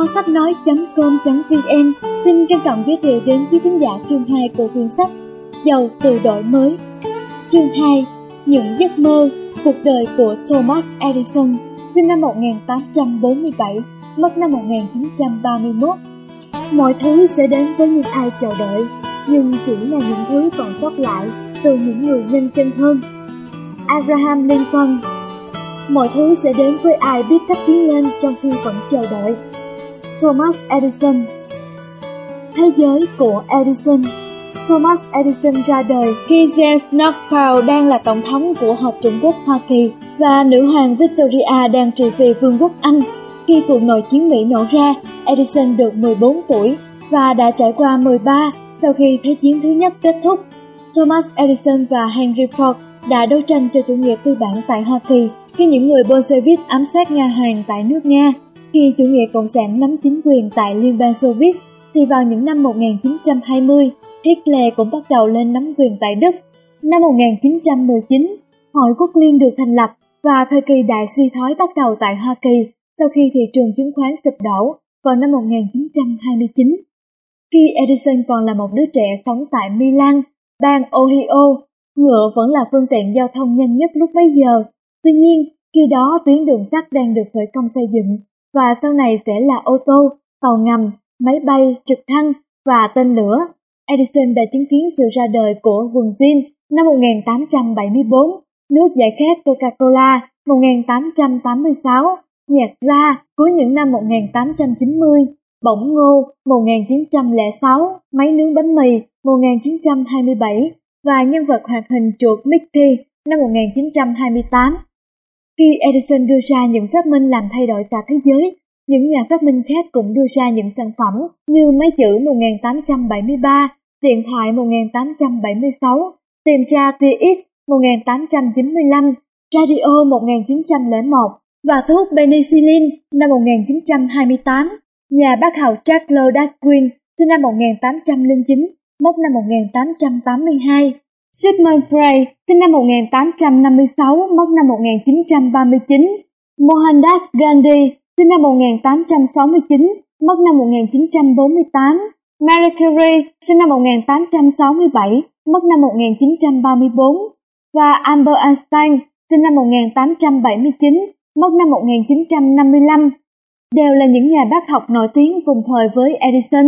Kho sách nói.com.vn xin trân trọng giới thiệu đến quý khán giả chương 2 của quyển sách Giàu từ đổi mới. Chương 2 Những giấc mơ, cuộc đời của Thomas Edison sinh năm 1847, mất năm 1931. Mọi thứ sẽ đến với những ai chờ đợi, nhưng chỉ là những thứ còn sót lại từ những người nhanh chân hơn. Abraham Lincoln Mọi thứ sẽ đến với ai biết cách tiến lên trong khi vẫn chờ đợi. Thomas Edison Thế giới của Edison Thomas Edison ra đời khi James Knopfler đang là tổng thống của Hợp Trung Quốc Hoa Kỳ và nữ hoàng Victoria đang trị vì Vương quốc Anh. Khi cuộc nội chiến Mỹ nổ ra, Edison được 14 tuổi và đã trải qua 13 sau khi Thế chiến thứ nhất kết thúc. Thomas Edison và Henry Ford đã đấu tranh cho chủ nghĩa tư bản tại Hoa Kỳ khi những người Bolshevik ám sát Nga hàng tại nước Nga. Khi chủ nghĩa cộng sản nắm chính quyền tại Liên bang Xô Viết, thì vào những năm 1920, Hitler cũng bắt đầu lên nắm quyền tại Đức. Năm 1919, Hội Quốc Liên được thành lập và thời kỳ đại suy thoái bắt đầu tại Hoa Kỳ sau khi thị trường chứng khoán sụp đổ vào năm 1929. Khi Edison còn là một đứa trẻ sống tại Milan, bang Ohio, ngựa vẫn là phương tiện giao thông nhanh nhất lúc bấy giờ. Tuy nhiên, khi đó tuyến đường sắt đang được khởi công xây dựng và sau này sẽ là ô tô, tàu ngầm, máy bay, trực thăng và tên lửa. Edison đã chứng kiến sự ra đời của quần jean năm 1874, nước giải khát Coca-Cola 1886, nhạc gia cuối những năm 1890, bỗng ngô 1906, máy nướng bánh mì 1927 và nhân vật hoạt hình chuột Mickey năm 1928. Khi Edison đưa ra những phát minh làm thay đổi cả thế giới, những nhà phát minh khác cũng đưa ra những sản phẩm như máy chữ 1873, điện thoại 1876, tìm tra tia X 1895, radio 1901 và thuốc penicillin năm 1928. Nhà bác học Charles Darwin sinh năm 1809, mất năm 1882. Sigmund Freud sinh năm 1856, mất năm 1939. Mohandas Gandhi sinh năm 1869, mất năm 1948. Marie Curie sinh năm 1867, mất năm 1934 và Albert Einstein sinh năm 1879, mất năm 1955 đều là những nhà bác học nổi tiếng cùng thời với Edison.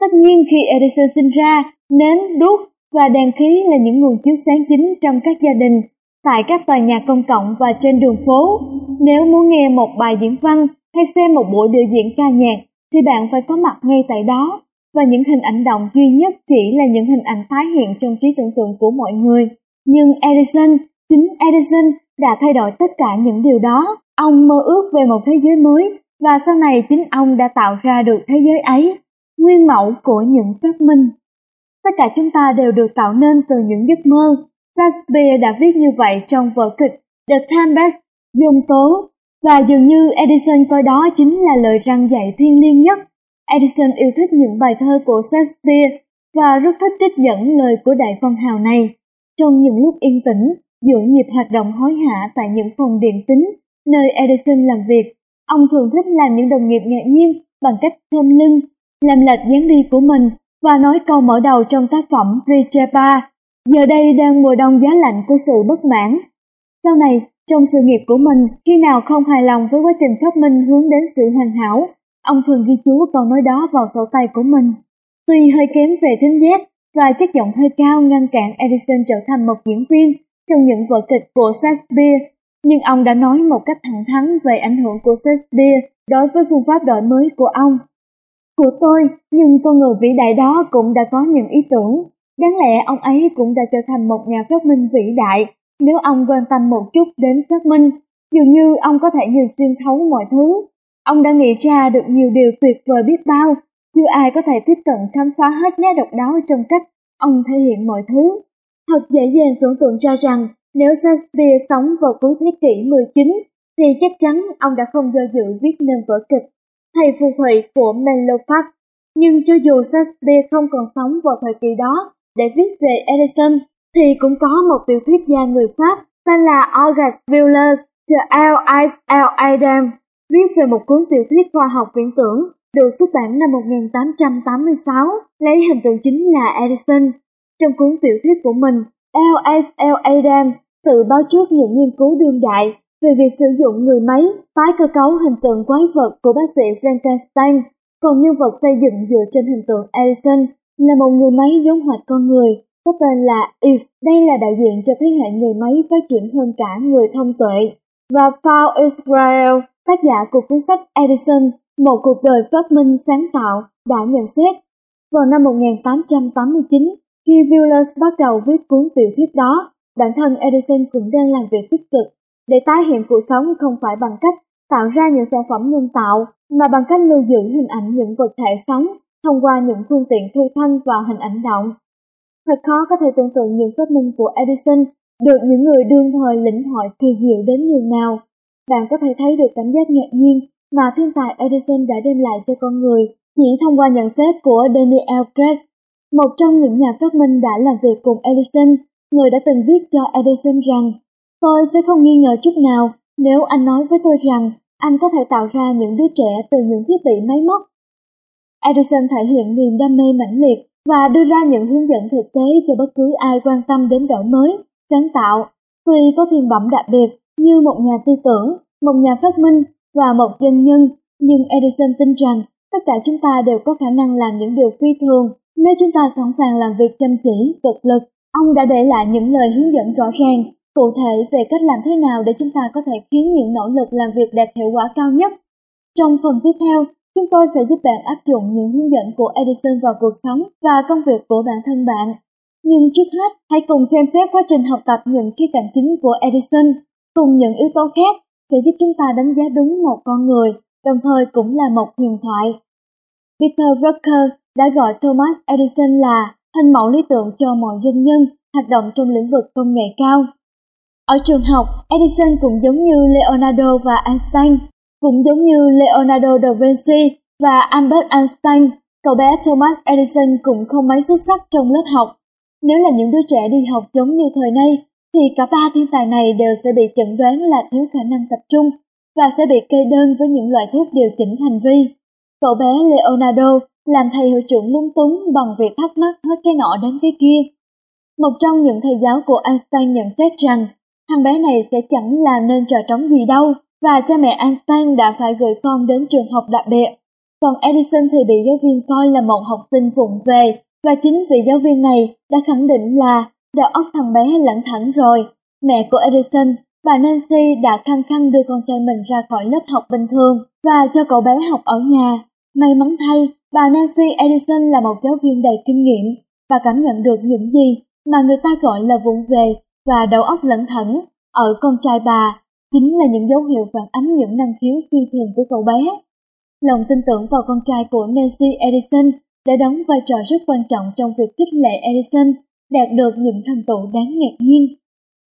Tất nhiên khi Edison sinh ra, nến, đuốc và đèn khí là những nguồn chiếu sáng chính trong các gia đình, tại các tòa nhà công cộng và trên đường phố. Nếu muốn nghe một bài diễn văn hay xem một buổi biểu diễn ca nhạc, thì bạn phải có mặt ngay tại đó. Và những hình ảnh động duy nhất chỉ là những hình ảnh tái hiện trong trí tưởng tượng của mọi người. Nhưng Edison, chính Edison đã thay đổi tất cả những điều đó. Ông mơ ước về một thế giới mới và sau này chính ông đã tạo ra được thế giới ấy, nguyên mẫu của những phát minh. Tất cả chúng ta đều được tạo nên từ những giấc mơ. Shakespeare đã viết như vậy trong vở kịch The Tempest, Dùng Tố, và dường như Edison coi đó chính là lời răng dạy thiên liêng nhất. Edison yêu thích những bài thơ của Shakespeare và rất thích trích dẫn lời của đại phong hào này. Trong những lúc yên tĩnh, giữa nhịp hoạt động hối hả tại những phòng điện tính, nơi Edison làm việc, ông thường thích làm những đồng nghiệp ngạc nhiên bằng cách thơm lưng, làm lệch dáng đi của mình và nói câu mở đầu trong tác phẩm Richepa, giờ đây đang mùa đông giá lạnh của sự bất mãn. Sau này, trong sự nghiệp của mình, khi nào không hài lòng với quá trình phát minh hướng đến sự hoàn hảo, ông thường ghi chú câu nói đó vào sổ tay của mình. Tuy hơi kém về thính giác và chất giọng hơi cao ngăn cản Edison trở thành một diễn viên trong những vở kịch của Shakespeare, nhưng ông đã nói một cách thẳng thắn về ảnh hưởng của Shakespeare đối với phương pháp đổi mới của ông của tôi, nhưng con người vĩ đại đó cũng đã có những ý tưởng. Đáng lẽ ông ấy cũng đã trở thành một nhà phát minh vĩ đại nếu ông quan tâm một chút đến phát minh. Dường như ông có thể nhìn xuyên thấu mọi thứ. Ông đã nghĩ ra được nhiều điều tuyệt vời biết bao. Chưa ai có thể tiếp cận khám phá hết nét độc đáo trong cách ông thể hiện mọi thứ. Thật dễ dàng tưởng tượng ra rằng nếu Shakespeare sống vào cuối thế kỷ 19 thì chắc chắn ông đã không do dự viết nên vở kịch thầy phù thủy của Menlo Park. Nhưng cho dù Shakespeare không còn sống vào thời kỳ đó để viết về Edison, thì cũng có một tiểu thuyết gia người Pháp tên là Auguste Villers de L.I.L. Adam viết về một cuốn tiểu thuyết khoa học viễn tưởng được xuất bản năm 1886, lấy hình tượng chính là Edison. Trong cuốn tiểu thuyết của mình, L.S.L. Adam tự báo trước những nghiên cứu đương đại về việc sử dụng người máy tái cơ cấu hình tượng quái vật của bác sĩ Frankenstein, còn nhân vật xây dựng dựa trên hình tượng Edison là một người máy giống hệt con người, có tên là Eve. Đây là đại diện cho thế hệ người máy phát triển hơn cả người thông tuệ. Và Paul Israel, tác giả của cuốn sách Edison, một cuộc đời phát minh sáng tạo, đã nhận xét. Vào năm 1889, khi Violus bắt đầu viết cuốn tiểu thuyết đó, bản thân Edison cũng đang làm việc tích cực để tái hiện cuộc sống không phải bằng cách tạo ra những sản phẩm nhân tạo, mà bằng cách lưu giữ hình ảnh những vật thể sống thông qua những phương tiện thu thanh và hình ảnh động. Thật khó có thể tưởng tượng những phát minh của Edison được những người đương thời lĩnh hội kỳ diệu đến nhường nào. Bạn có thể thấy được cảm giác ngạc nhiên mà thiên tài Edison đã đem lại cho con người chỉ thông qua nhận xét của Daniel Craig, một trong những nhà phát minh đã làm việc cùng Edison, người đã từng viết cho Edison rằng Tôi sẽ không nghi ngờ chút nào nếu anh nói với tôi rằng anh có thể tạo ra những đứa trẻ từ những thiết bị máy móc. Edison thể hiện niềm đam mê mãnh liệt và đưa ra những hướng dẫn thực tế cho bất cứ ai quan tâm đến đổi mới, sáng tạo. Tuy có thiên bẩm đặc biệt như một nhà tư tưởng, một nhà phát minh và một doanh nhân, nhưng Edison tin rằng tất cả chúng ta đều có khả năng làm những điều phi thường nếu chúng ta sẵn sàng làm việc chăm chỉ, cực lực. Ông đã để lại những lời hướng dẫn rõ ràng cụ thể về cách làm thế nào để chúng ta có thể khiến những nỗ lực làm việc đạt hiệu quả cao nhất. Trong phần tiếp theo, chúng tôi sẽ giúp bạn áp dụng những hướng dẫn của Edison vào cuộc sống và công việc của bản thân bạn. Nhưng trước hết, hãy cùng xem xét quá trình học tập những khía cạnh chính của Edison, cùng những yếu tố khác sẽ giúp chúng ta đánh giá đúng một con người, đồng thời cũng là một huyền thoại. Peter Drucker đã gọi Thomas Edison là hình mẫu lý tưởng cho mọi doanh nhân hoạt động trong lĩnh vực công nghệ cao. Ở trường học, Edison cũng giống như Leonardo và Einstein, cũng giống như Leonardo da Vinci và Albert Einstein, cậu bé Thomas Edison cũng không mấy xuất sắc trong lớp học. Nếu là những đứa trẻ đi học giống như thời nay, thì cả ba thiên tài này đều sẽ bị chẩn đoán là thiếu khả năng tập trung và sẽ bị kê đơn với những loại thuốc điều chỉnh hành vi. Cậu bé Leonardo làm thầy hiệu trưởng lung túng bằng việc thắc mắc hết cái nọ đến cái kia. Một trong những thầy giáo của Einstein nhận xét rằng thằng bé này sẽ chẳng làm nên trò trống gì đâu, và cha mẹ Einstein đã phải gửi con đến trường học đặc biệt. Còn Edison thì bị giáo viên coi là một học sinh vụng về, và chính vị giáo viên này đã khẳng định là đầu óc thằng bé lẳng thẳng rồi. Mẹ của Edison, bà Nancy đã khăng khăng đưa con trai mình ra khỏi lớp học bình thường và cho cậu bé học ở nhà. May mắn thay, bà Nancy Edison là một giáo viên đầy kinh nghiệm và cảm nhận được những gì mà người ta gọi là vụng về và đầu óc lẩn thẩn ở con trai bà chính là những dấu hiệu phản ánh những năng khiếu phi thường của cậu bé. Lòng tin tưởng vào con trai của Nancy Edison đã đóng vai trò rất quan trọng trong việc khích lệ Edison đạt được những thành tựu đáng ngạc nhiên.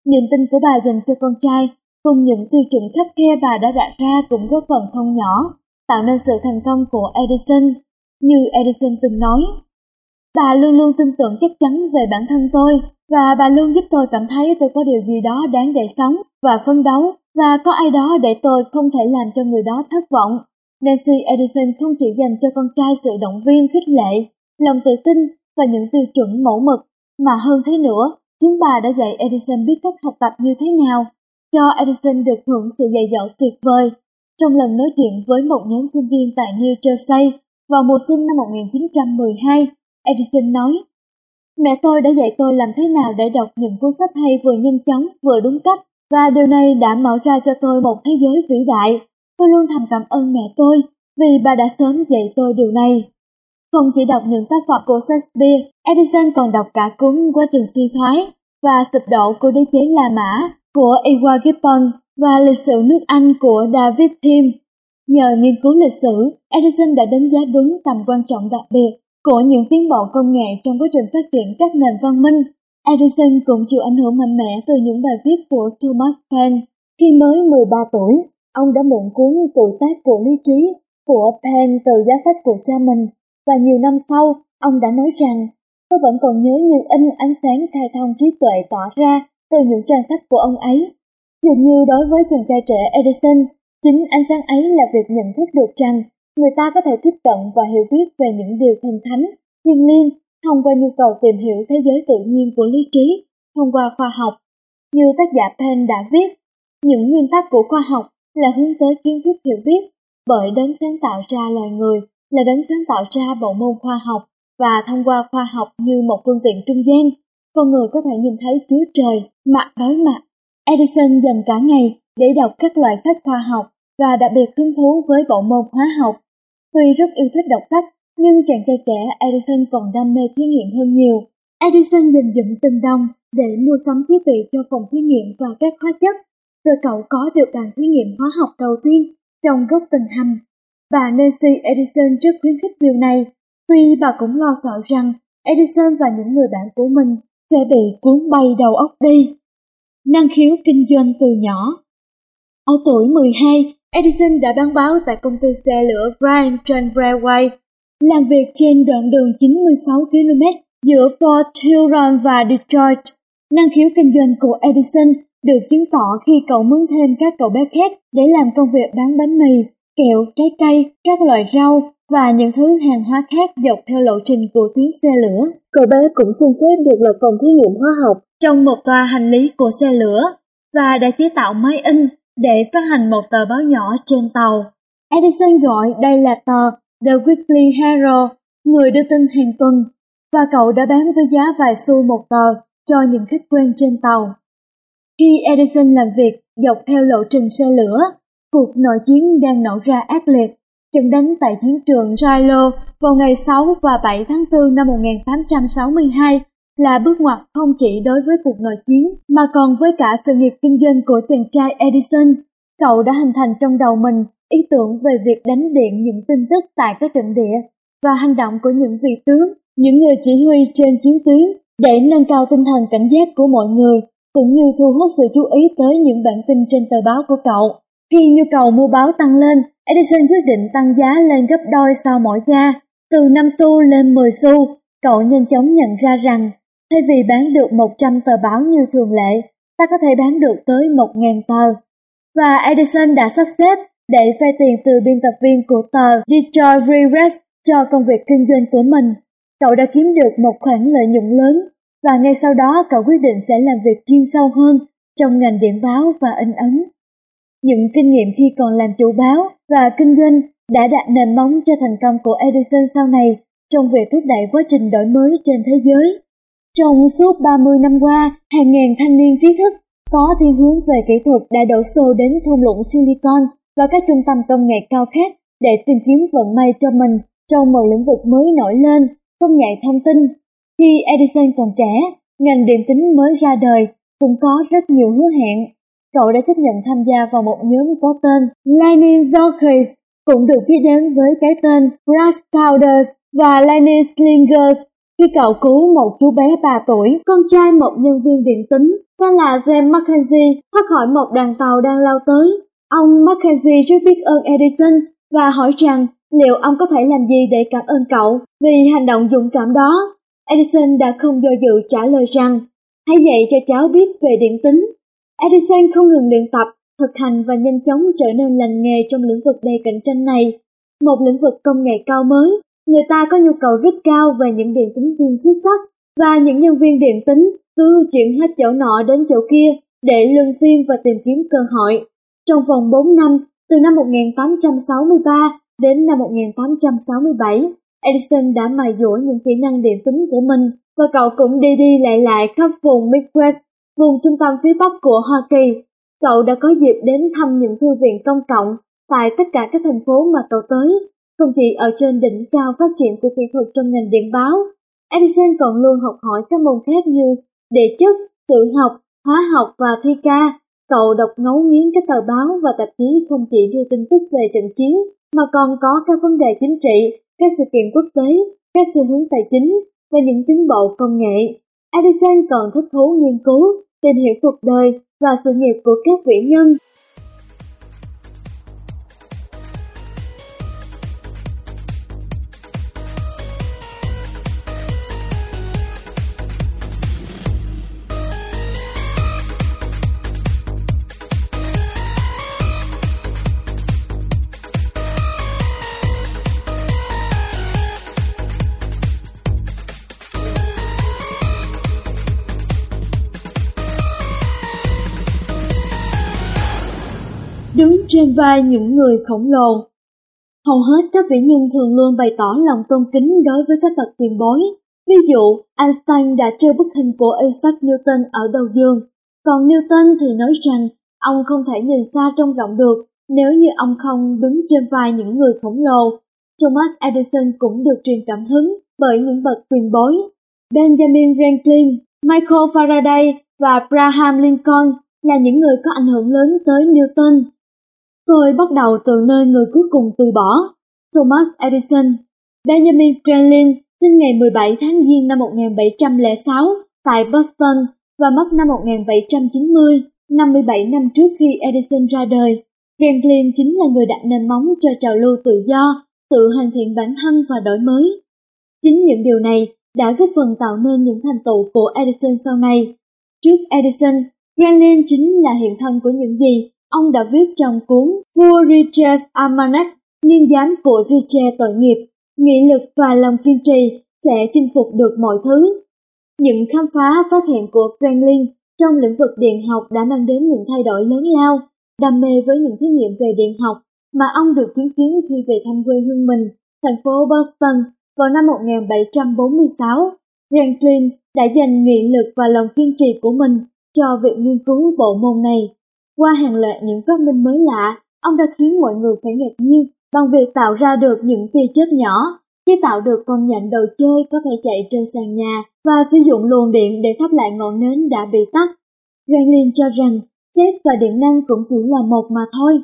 Niềm tin của bà dành cho con trai cùng những tiêu chuẩn khắc khe bà đã đặt ra cũng góp phần không nhỏ tạo nên sự thành công của Edison. Như Edison từng nói, bà luôn luôn tin tưởng chắc chắn về bản thân tôi và bà luôn giúp tôi cảm thấy tôi có điều gì đó đáng để sống và phấn đấu và có ai đó để tôi không thể làm cho người đó thất vọng. Nancy Edison không chỉ dành cho con trai sự động viên khích lệ, lòng tự tin và những tiêu chuẩn mẫu mực, mà hơn thế nữa, chính bà đã dạy Edison biết cách học tập như thế nào, cho Edison được hưởng sự dạy dỗ tuyệt vời. Trong lần nói chuyện với một nhóm sinh viên tại New Jersey vào mùa xuân năm 1912, Edison nói Mẹ tôi đã dạy tôi làm thế nào để đọc những cuốn sách hay vừa nhanh chóng vừa đúng cách và điều này đã mở ra cho tôi một thế giới vĩ đại. Tôi luôn thầm cảm ơn mẹ tôi vì bà đã sớm dạy tôi điều này. Không chỉ đọc những tác phẩm của Shakespeare, Edison còn đọc cả cuốn Quá trình suy thoái và sụp đổ của đế chế La Mã của Edward Gibbon và lịch sử nước Anh của David Hume. Nhờ nghiên cứu lịch sử, Edison đã đánh giá đúng tầm quan trọng đặc biệt của những tiến bộ công nghệ trong quá trình phát triển các nền văn minh. Edison cũng chịu ảnh hưởng mạnh mẽ từ những bài viết của Thomas Paine. Khi mới 13 tuổi, ông đã mượn cuốn Tuổi tác của lý trí của Paine từ giá sách của cha mình và nhiều năm sau, ông đã nói rằng tôi vẫn còn nhớ như in ánh sáng khai thông trí tuệ tỏ ra từ những trang sách của ông ấy. Dường như đối với chàng trai trẻ Edison, Chính ánh sáng ấy là việc nhận thức được rằng người ta có thể tiếp cận và hiểu biết về những điều thần thánh, thiên liêng thông qua nhu cầu tìm hiểu thế giới tự nhiên của lý trí, thông qua khoa học. Như tác giả Penn đã viết, những nguyên tắc của khoa học là hướng tới kiến thức hiểu biết, bởi đấng sáng tạo ra loài người là đấng sáng tạo ra bộ môn khoa học và thông qua khoa học như một phương tiện trung gian, con người có thể nhìn thấy Chúa Trời mặt đối mặt. Edison dành cả ngày để đọc các loại sách khoa học và đặc biệt hứng thú với bộ môn hóa học. Tuy rất yêu thích đọc sách, nhưng chàng trai trẻ Edison còn đam mê thí nghiệm hơn nhiều. Edison dành dụm từng đồng để mua sắm thiết bị cho phòng thí nghiệm và các hóa chất, rồi cậu có được bàn thí nghiệm hóa học đầu tiên trong gốc tầng hầm. Bà Nancy Edison rất khuyến khích điều này, tuy bà cũng lo sợ rằng Edison và những người bạn của mình sẽ bị cuốn bay đầu óc đi. Năng khiếu kinh doanh từ nhỏ Ở tuổi 12, Edison đã bán báo tại công ty xe lửa Brian Trent Railway, làm việc trên đoạn đường 96 km giữa Fort Huron và Detroit. Năng khiếu kinh doanh của Edison được chứng tỏ khi cậu mướn thêm các cậu bé khác để làm công việc bán bánh mì, kẹo, trái cây, các loại rau và những thứ hàng hóa khác dọc theo lộ trình của tuyến xe lửa. Cậu bé cũng xin phép được lập phòng thí nghiệm hóa học trong một toa hành lý của xe lửa và đã chế tạo máy in để phát hành một tờ báo nhỏ trên tàu. Edison gọi đây là tờ The Weekly Herald, người đưa tin hàng tuần, và cậu đã bán với giá vài xu một tờ cho những khách quen trên tàu. Khi Edison làm việc dọc theo lộ trình xe lửa, cuộc nội chiến đang nổ ra ác liệt. Trận đánh tại chiến trường Shiloh vào ngày 6 và 7 tháng 4 năm 1862 là bước ngoặt không chỉ đối với cuộc nội chiến mà còn với cả sự nghiệp kinh doanh của chàng trai Edison. Cậu đã hình thành trong đầu mình ý tưởng về việc đánh điện những tin tức tại các trận địa và hành động của những vị tướng, những người chỉ huy trên chiến tuyến để nâng cao tinh thần cảnh giác của mọi người cũng như thu hút sự chú ý tới những bản tin trên tờ báo của cậu. Khi nhu cầu mua báo tăng lên, Edison quyết định tăng giá lên gấp đôi sau mỗi ga, từ 5 xu lên 10 xu. Cậu nhanh chóng nhận ra rằng, thay vì bán được 100 tờ báo như thường lệ, ta có thể bán được tới 1.000 tờ. Và Edison đã sắp xếp để vay tiền từ biên tập viên của tờ Detroit Free Press cho công việc kinh doanh của mình. Cậu đã kiếm được một khoản lợi nhuận lớn và ngay sau đó cậu quyết định sẽ làm việc chuyên sâu hơn trong ngành điện báo và in ấn. Những kinh nghiệm khi còn làm chủ báo và kinh doanh đã đặt nền móng cho thành công của Edison sau này trong việc thúc đẩy quá trình đổi mới trên thế giới. Trong suốt 30 năm qua, hàng ngàn thanh niên trí thức có thiên hướng về kỹ thuật đã đổ xô đến thung lũng Silicon và các trung tâm công nghệ cao khác để tìm kiếm vận may cho mình trong một lĩnh vực mới nổi lên, công nghệ thông tin, khi Edison còn trẻ, ngành điện tính mới ra đời cũng có rất nhiều hứa hẹn. Cậu đã chấp nhận tham gia vào một nhóm có tên Lightning Jokers, cũng được biết đến với cái tên Brass Powders và Lightning Slingers. Khi cậu cứu một chú bé 3 tuổi, con trai một nhân viên điện tính, tên là James Mackenzie, thoát khỏi một đoàn tàu đang lao tới. Ông Mackenzie rất biết ơn Edison và hỏi rằng liệu ông có thể làm gì để cảm ơn cậu vì hành động dũng cảm đó. Edison đã không do dự trả lời rằng, hãy dạy cho cháu biết về điện tính. Edison không ngừng luyện tập, thực hành và nhanh chóng trở nên lành nghề trong lĩnh vực đầy cạnh tranh này. Một lĩnh vực công nghệ cao mới, người ta có nhu cầu rất cao về những điện tính viên xuất sắc và những nhân viên điện tính cứ chuyển hết chỗ nọ đến chỗ kia để luân phiên và tìm kiếm cơ hội. Trong vòng 4 năm, từ năm 1863 đến năm 1867, Edison đã mài dũa những kỹ năng điện tính của mình và cậu cũng đi đi lại lại khắp vùng Midwest, vùng trung tâm phía Bắc của Hoa Kỳ. Cậu đã có dịp đến thăm những thư viện công cộng tại tất cả các thành phố mà cậu tới, không chỉ ở trên đỉnh cao phát triển của kỹ thuật trong ngành điện báo. Edison còn luôn học hỏi các môn khác như địa chất, tự học, hóa học và thi ca. Cậu đọc ngấu nghiến các tờ báo và tạp chí không chỉ đưa tin tức về trận chiến, mà còn có các vấn đề chính trị các sự kiện quốc tế, các xu hướng tài chính và những tiến bộ công nghệ. Edison còn thích thú nghiên cứu, tìm hiểu cuộc đời và sự nghiệp của các vĩ nhân trên vai những người khổng lồ. Hầu hết các vĩ nhân thường luôn bày tỏ lòng tôn kính đối với các bậc tiền bối. Ví dụ, Einstein đã treo bức hình của Isaac Newton ở đầu giường, còn Newton thì nói rằng ông không thể nhìn xa trông rộng được nếu như ông không đứng trên vai những người khổng lồ. Thomas Edison cũng được truyền cảm hứng bởi những bậc tiền bối. Benjamin Franklin, Michael Faraday và Abraham Lincoln là những người có ảnh hưởng lớn tới Newton. Tôi bắt đầu từ nơi người cuối cùng từ bỏ, Thomas Edison. Benjamin Franklin sinh ngày 17 tháng Giêng năm 1706 tại Boston và mất năm 1790, 57 năm trước khi Edison ra đời. Franklin chính là người đặt nền móng cho trào lưu tự do, tự hoàn thiện bản thân và đổi mới. Chính những điều này đã góp phần tạo nên những thành tựu của Edison sau này. Trước Edison, Franklin chính là hiện thân của những gì ông đã viết trong cuốn Vua Richard's Almanac, niên giám của Richard tội nghiệp, nghị lực và lòng kiên trì sẽ chinh phục được mọi thứ. Những khám phá phát hiện của Franklin trong lĩnh vực điện học đã mang đến những thay đổi lớn lao, đam mê với những thí nghiệm về điện học mà ông được chứng kiến khi về thăm quê hương mình, thành phố Boston vào năm 1746. Franklin đã dành nghị lực và lòng kiên trì của mình cho việc nghiên cứu bộ môn này. Qua hàng loạt những phát minh mới lạ, ông đã khiến mọi người phải ngạc nhiên bằng việc tạo ra được những tia chớp nhỏ, chế tạo được con nhện đồ chơi có thể chạy trên sàn nhà và sử dụng luồng điện để thắp lại ngọn nến đã bị tắt. Ranglin cho rằng xét và điện năng cũng chỉ là một mà thôi.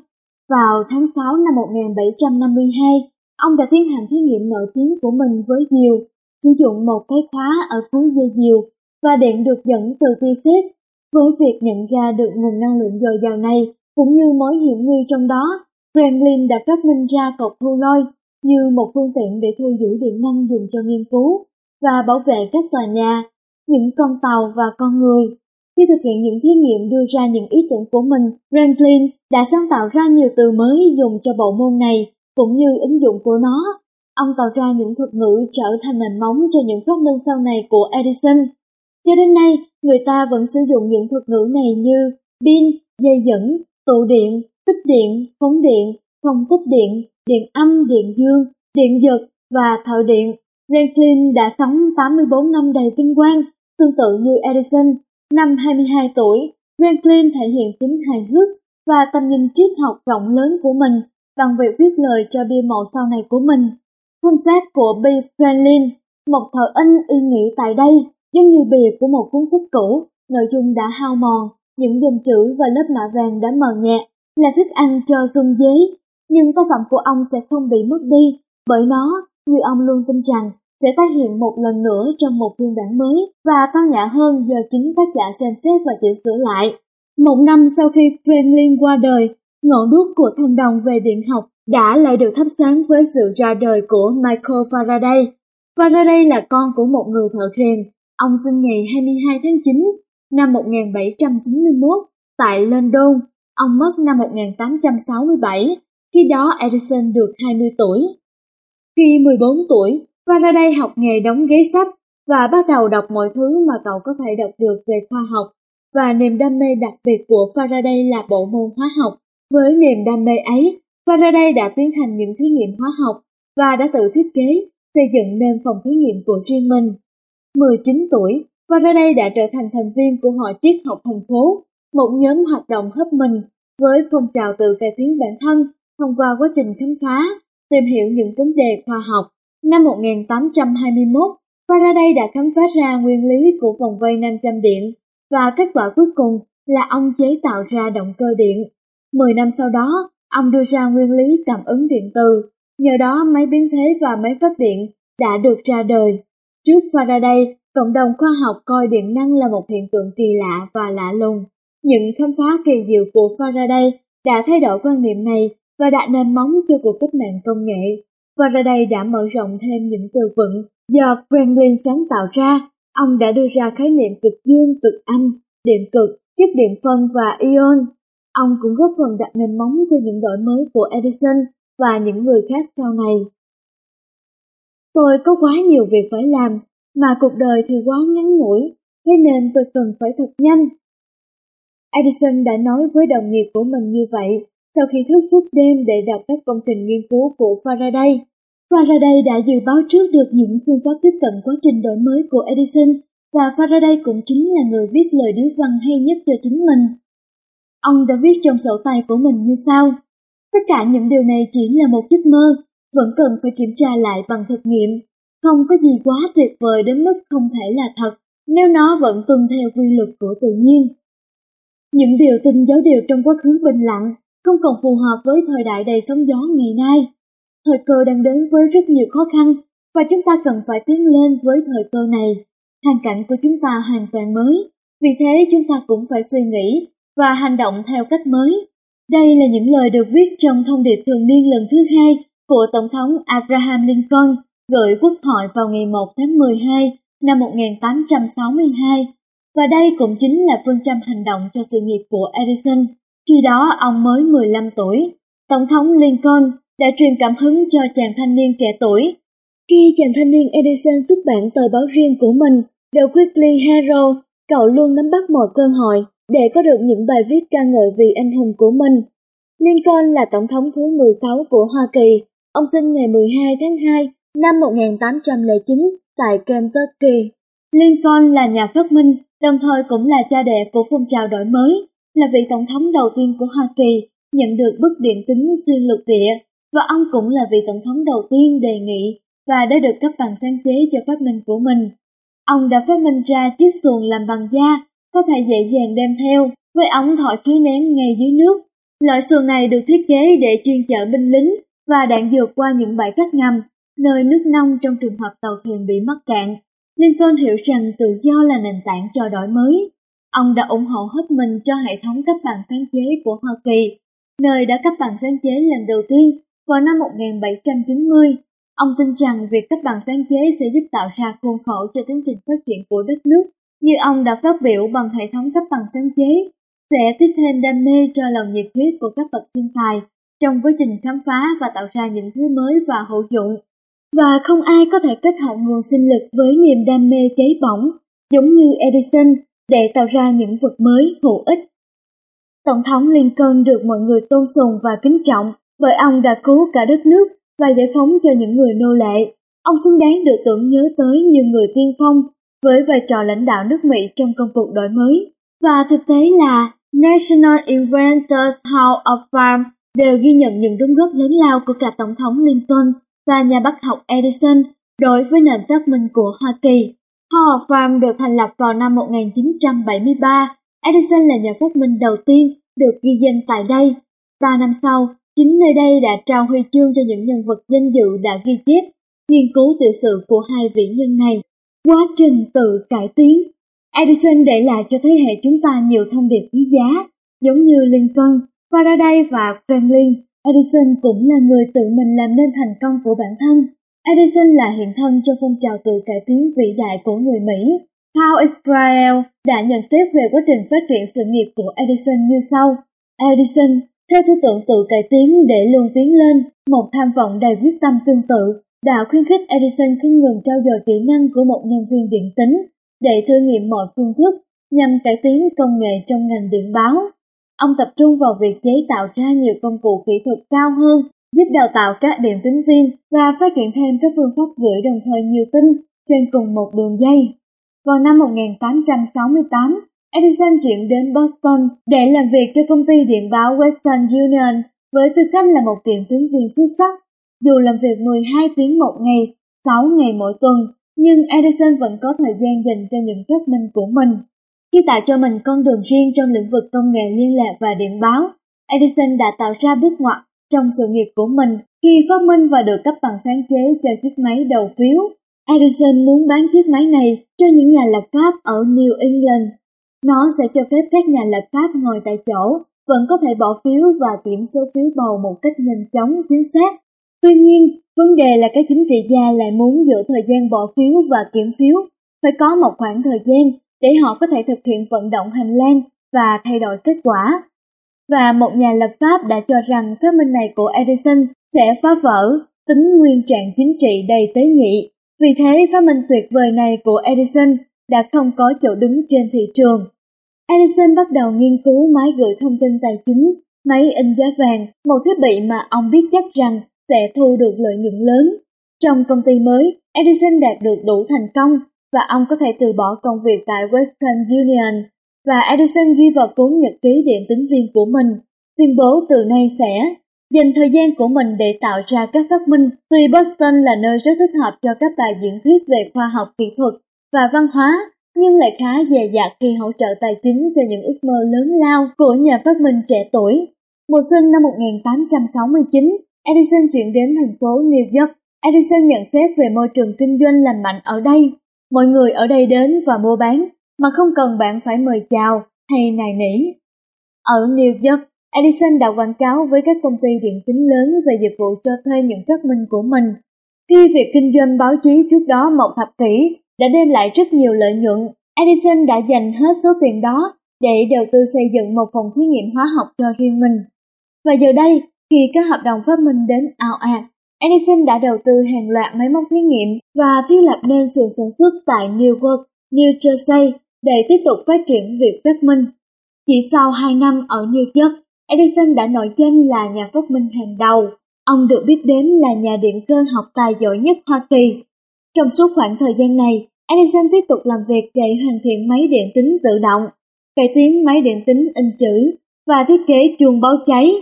Vào tháng 6 năm 1752, ông đã tiến hành thí nghiệm nổi tiếng của mình với diều, sử dụng một cái khóa ở cuối dây diều và điện được dẫn từ tia sét với việc nhận ra được nguồn năng lượng dồi dào này, cũng như mối hiểm nguy trong đó, Franklin đã phát minh ra cọc thu lôi như một phương tiện để thu giữ điện năng dùng cho nghiên cứu và bảo vệ các tòa nhà, những con tàu và con người. Khi thực hiện những thí nghiệm đưa ra những ý tưởng của mình, Franklin đã sáng tạo ra nhiều từ mới dùng cho bộ môn này, cũng như ứng dụng của nó. Ông tạo ra những thuật ngữ trở thành nền móng cho những phát minh sau này của Edison. Cho đến nay, người ta vẫn sử dụng những thuật ngữ này như pin, dây dẫn, tụ điện, tích điện, phóng điện, không tích điện, điện âm, điện dương, điện giật và thợ điện. Franklin đã sống 84 năm đầy vinh quang, tương tự như Edison. Năm 22 tuổi, Franklin thể hiện tính hài hước và tầm nhìn triết học rộng lớn của mình bằng việc viết lời cho bia mộ sau này của mình. Thân xác của B. Franklin, một thợ in y nghĩ tại đây Giống như bìa của một cuốn sách cũ, nội dung đã hao mòn, những dòng chữ và lớp mạ vàng đã mờ nhạt, là thức ăn cho dung dế. Nhưng tác phẩm của ông sẽ không bị mất đi, bởi nó, như ông luôn tin rằng, sẽ tái hiện một lần nữa trong một phiên bản mới và tao nhã hơn do chính tác giả xem xét và chỉnh sửa lại. Một năm sau khi Franklin qua đời, ngọn đuốc của thần đồng về điện học đã lại được thắp sáng với sự ra đời của Michael Faraday. Faraday là con của một người thợ rèn Ông sinh ngày 22 tháng 9 năm 1791 tại London. Ông mất năm 1867, khi đó Edison được 20 tuổi. Khi 14 tuổi, Faraday học nghề đóng ghế sách và bắt đầu đọc mọi thứ mà cậu có thể đọc được về khoa học. Và niềm đam mê đặc biệt của Faraday là bộ môn hóa học. Với niềm đam mê ấy, Faraday đã tiến hành những thí nghiệm hóa học và đã tự thiết kế, xây dựng nên phòng thí nghiệm của riêng mình. 19 tuổi, và ra đây đã trở thành thành viên của Hội Triết học thành phố, một nhóm hoạt động hấp mình với phong trào tự cải tiến bản thân thông qua quá trình khám phá, tìm hiểu những vấn đề khoa học. Năm 1821, Faraday đã khám phá ra nguyên lý của vòng vây 500 điện và kết quả cuối cùng là ông chế tạo ra động cơ điện. Mười năm sau đó, ông đưa ra nguyên lý cảm ứng điện từ, nhờ đó máy biến thế và máy phát điện đã được ra đời. Trước Faraday, cộng đồng khoa học coi điện năng là một hiện tượng kỳ lạ và lạ lùng. Những khám phá kỳ diệu của Faraday đã thay đổi quan niệm này và đặt nền móng cho cuộc cách mạng công nghệ. Faraday đã mở rộng thêm những từ vựng do Franklin sáng tạo ra. Ông đã đưa ra khái niệm cực dương, cực âm, điện cực, chất điện phân và ion. Ông cũng góp phần đặt nền móng cho những đổi mới của Edison và những người khác sau này. Tôi có quá nhiều việc phải làm, mà cuộc đời thì quá ngắn ngủi, thế nên tôi cần phải thật nhanh. Edison đã nói với đồng nghiệp của mình như vậy sau khi thức suốt đêm để đọc các công trình nghiên cứu của Faraday. Faraday đã dự báo trước được những phương pháp tiếp cận quá trình đổi mới của Edison và Faraday cũng chính là người viết lời điếu văn hay nhất cho chính mình. Ông đã viết trong sổ tay của mình như sau. Tất cả những điều này chỉ là một giấc mơ, vẫn cần phải kiểm tra lại bằng thực nghiệm. Không có gì quá tuyệt vời đến mức không thể là thật, nếu nó vẫn tuân theo quy luật của tự nhiên. Những điều tin giáo điều trong quá khứ bình lặng không còn phù hợp với thời đại đầy sóng gió ngày nay. Thời cơ đang đến với rất nhiều khó khăn và chúng ta cần phải tiến lên với thời cơ này. Hoàn cảnh của chúng ta hoàn toàn mới, vì thế chúng ta cũng phải suy nghĩ và hành động theo cách mới. Đây là những lời được viết trong thông điệp thường niên lần thứ hai của Tổng thống Abraham Lincoln gửi Quốc hội vào ngày 1 tháng 12 năm 1862, và đây cũng chính là phương châm hành động cho sự nghiệp của Edison. Khi đó ông mới 15 tuổi, Tổng thống Lincoln đã truyền cảm hứng cho chàng thanh niên trẻ tuổi. Khi chàng thanh niên Edison xuất bản tờ báo riêng của mình, The Weekly Herald, cậu luôn nắm bắt mọi cơ hội để có được những bài viết ca ngợi vì anh hùng của mình. Lincoln là tổng thống thứ 16 của Hoa Kỳ. Ông sinh ngày 12 tháng 2 năm 1809 tại Kentucky. Lincoln là nhà phát minh, đồng thời cũng là cha đẻ của phong trào đổi mới, là vị tổng thống đầu tiên của Hoa Kỳ nhận được bức điện tín xuyên lục địa, và ông cũng là vị tổng thống đầu tiên đề nghị và đã được cấp bằng sáng chế cho phát minh của mình. Ông đã phát minh ra chiếc xuồng làm bằng da, có thể dễ dàng đem theo, với ống thổi khí nén ngay dưới nước. Loại xuồng này được thiết kế để chuyên chở binh lính và đạn dược qua những bãi cát ngầm, nơi nước nông trong trường hợp tàu thuyền bị mắc cạn. Lincoln hiểu rằng tự do là nền tảng cho đổi mới. Ông đã ủng hộ hết mình cho hệ thống cấp bằng sáng chế của Hoa Kỳ, nơi đã cấp bằng sáng chế lần đầu tiên vào năm 1790. Ông tin rằng việc cấp bằng sáng chế sẽ giúp tạo ra khuôn khổ cho tiến trình phát triển của đất nước, như ông đã phát biểu bằng hệ thống cấp bằng sáng chế, sẽ tiếp thêm đam mê cho lòng nhiệt huyết của các bậc thiên tài trong quá trình khám phá và tạo ra những thứ mới và hữu dụng. Và không ai có thể kết hợp nguồn sinh lực với niềm đam mê cháy bỏng, giống như Edison, để tạo ra những vật mới hữu ích. Tổng thống Lincoln được mọi người tôn sùng và kính trọng bởi ông đã cứu cả đất nước và giải phóng cho những người nô lệ. Ông xứng đáng được tưởng nhớ tới như người tiên phong với vai trò lãnh đạo nước Mỹ trong công cuộc đổi mới. Và thực tế là National Inventors Hall of Fame đều ghi nhận những đóng góp lớn lao của cả Tổng thống Lincoln và nhà bác học Edison đối với nền phát minh của Hoa Kỳ. Hall farm được thành lập vào năm 1973. Edison là nhà phát minh đầu tiên được ghi danh tại đây. Ba năm sau, chính nơi đây đã trao huy chương cho những nhân vật danh dự đã ghi chép nghiên cứu tiểu sử của hai vị nhân này. Quá trình tự cải tiến Edison để lại cho thế hệ chúng ta nhiều thông điệp quý giá, giống như Lincoln, Faraday và Franklin. Edison cũng là người tự mình làm nên thành công của bản thân. Edison là hiện thân cho phong trào tự cải tiến vĩ đại của người Mỹ. Paul Israel đã nhận xét về quá trình phát triển sự nghiệp của Edison như sau. Edison, theo tư tưởng tự cải tiến để luôn tiến lên, một tham vọng đầy quyết tâm tương tự, đã khuyến khích Edison không ngừng trao dồi kỹ năng của một nhân viên điện tính để thử nghiệm mọi phương thức nhằm cải tiến công nghệ trong ngành điện báo. Ông tập trung vào việc chế tạo ra nhiều công cụ kỹ thuật cao hơn, giúp đào tạo các điện tính viên và phát triển thêm các phương pháp gửi đồng thời nhiều tin trên cùng một đường dây. Vào năm 1868, Edison chuyển đến Boston để làm việc cho công ty điện báo Western Union với tư cách là một điện tướng viên xuất sắc. Dù làm việc 12 tiếng một ngày, 6 ngày mỗi tuần, nhưng Edison vẫn có thời gian dành cho những phát minh của mình. Khi tạo cho mình con đường riêng trong lĩnh vực công nghệ liên lạc và điện báo, Edison đã tạo ra bước ngoặt trong sự nghiệp của mình khi phát minh và được cấp bằng sáng chế cho chiếc máy đầu phiếu. Edison muốn bán chiếc máy này cho những nhà lập pháp ở New England. Nó sẽ cho phép các nhà lập pháp ngồi tại chỗ, vẫn có thể bỏ phiếu và kiểm số phiếu bầu một cách nhanh chóng chính xác. Tuy nhiên, vấn đề là các chính trị gia lại muốn giữ thời gian bỏ phiếu và kiểm phiếu, phải có một khoảng thời gian để họ có thể thực hiện vận động hành lang và thay đổi kết quả. Và một nhà lập pháp đã cho rằng phát minh này của Edison sẽ phá vỡ tính nguyên trạng chính trị đầy tế nhị. Vì thế phát minh tuyệt vời này của Edison đã không có chỗ đứng trên thị trường. Edison bắt đầu nghiên cứu máy gửi thông tin tài chính máy in giá vàng, một thiết bị mà ông biết chắc rằng sẽ thu được lợi nhuận lớn. Trong công ty mới, Edison đạt được đủ thành công và ông có thể từ bỏ công việc tại Western Union và Edison ghi vào cuốn nhật ký điện tính viên của mình, tuyên bố từ nay sẽ dành thời gian của mình để tạo ra các phát minh. Tuy Boston là nơi rất thích hợp cho các bài diễn thuyết về khoa học kỹ thuật và văn hóa, nhưng lại khá dè dặt khi hỗ trợ tài chính cho những ước mơ lớn lao của nhà phát minh trẻ tuổi. Mùa xuân năm 1869, Edison chuyển đến thành phố New York. Edison nhận xét về môi trường kinh doanh lành mạnh ở đây. Mọi người ở đây đến và mua bán, mà không cần bạn phải mời chào hay nài nỉ. Ở New York, Edison đã quảng cáo với các công ty điện tính lớn về dịch vụ cho thuê những phát minh của mình. Khi việc kinh doanh báo chí trước đó một thập kỷ đã đem lại rất nhiều lợi nhuận, Edison đã dành hết số tiền đó để đầu tư xây dựng một phòng thí nghiệm hóa học cho riêng mình. Và giờ đây, khi các hợp đồng phát minh đến ao ạt, Edison đã đầu tư hàng loạt máy móc thí nghiệm và thiết lập nên sự sản xuất tại Newark, New Jersey để tiếp tục phát triển việc phát minh. Chỉ sau 2 năm ở New York, Edison đã nổi danh là nhà phát minh hàng đầu. Ông được biết đến là nhà điện cơ học tài giỏi nhất Hoa Kỳ. Trong suốt khoảng thời gian này, Edison tiếp tục làm việc để hoàn thiện máy điện tính tự động, cải tiến máy điện tính in chữ và thiết kế chuông báo cháy.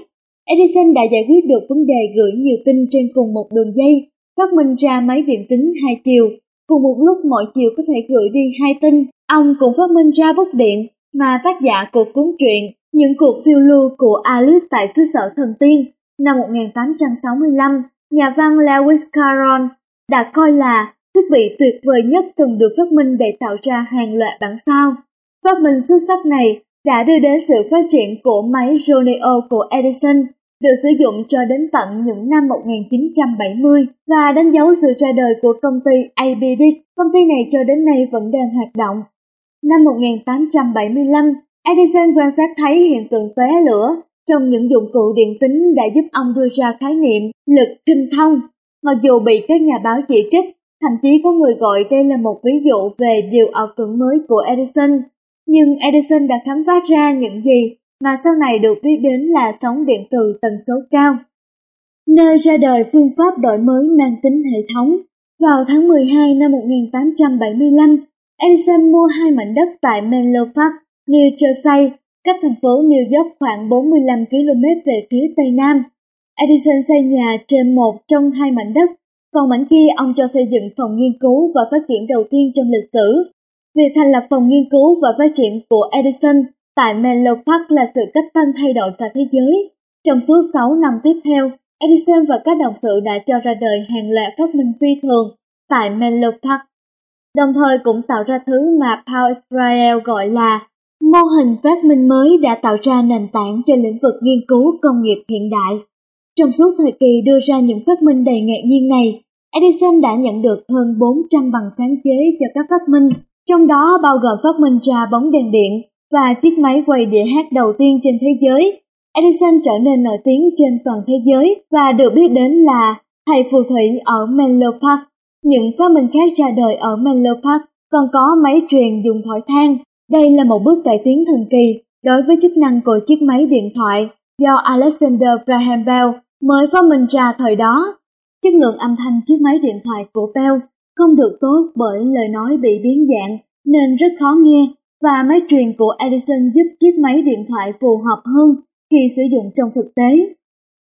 Edison đã giải quyết được vấn đề gửi nhiều tin trên cùng một đường dây, phát minh ra máy điện tính hai chiều. Cùng một lúc mỗi chiều có thể gửi đi hai tin, ông cũng phát minh ra bút điện mà tác giả của cuốn truyện những cuộc phiêu lưu của Alice tại xứ sở thần tiên năm 1865, nhà văn Lewis Carroll đã coi là thiết bị tuyệt vời nhất từng được phát minh để tạo ra hàng loạt bản sao. Phát minh xuất sắc này đã đưa đến sự phát triển của máy Joneo của Edison, được sử dụng cho đến tận những năm 1970 và đánh dấu sự ra đời của công ty ABD. Công ty này cho đến nay vẫn đang hoạt động. Năm 1875, Edison quan sát thấy hiện tượng tóe lửa trong những dụng cụ điện tính đã giúp ông đưa ra khái niệm lực kinh thông. Mặc dù bị các nhà báo chỉ trích, thậm chí có người gọi đây là một ví dụ về điều ảo tưởng mới của Edison. Nhưng Edison đã khám phá ra những gì mà sau này được biết đến là sóng điện từ tần số cao. Nơi ra đời phương pháp đổi mới mang tính hệ thống. Vào tháng 12 năm 1875, Edison mua hai mảnh đất tại Menlo Park, New Jersey, cách thành phố New York khoảng 45 km về phía tây nam. Edison xây nhà trên một trong hai mảnh đất, còn mảnh kia ông cho xây dựng phòng nghiên cứu và phát triển đầu tiên trong lịch sử. Việc thành lập phòng nghiên cứu và phát triển của Edison tại Menlo Park là sự cách tân thay đổi cả thế giới. Trong suốt 6 năm tiếp theo, Edison và các đồng sự đã cho ra đời hàng loạt phát minh phi thường tại Menlo Park, đồng thời cũng tạo ra thứ mà Paul Israel gọi là mô hình phát minh mới đã tạo ra nền tảng cho lĩnh vực nghiên cứu công nghiệp hiện đại. Trong suốt thời kỳ đưa ra những phát minh đầy ngạc nhiên này, Edison đã nhận được hơn 400 bằng sáng chế cho các phát minh trong đó bao gồm phát minh ra bóng đèn điện và chiếc máy quay đĩa hát đầu tiên trên thế giới. Edison trở nên nổi tiếng trên toàn thế giới và được biết đến là thầy phù thủy ở Menlo Park. Những phát minh khác ra đời ở Menlo Park còn có máy truyền dùng thổi than. Đây là một bước cải tiến thần kỳ đối với chức năng của chiếc máy điện thoại do Alexander Graham Bell mới phát minh ra thời đó. Chất lượng âm thanh chiếc máy điện thoại của Bell không được tốt bởi lời nói bị biến dạng nên rất khó nghe và máy truyền của Edison giúp chiếc máy điện thoại phù hợp hơn khi sử dụng trong thực tế.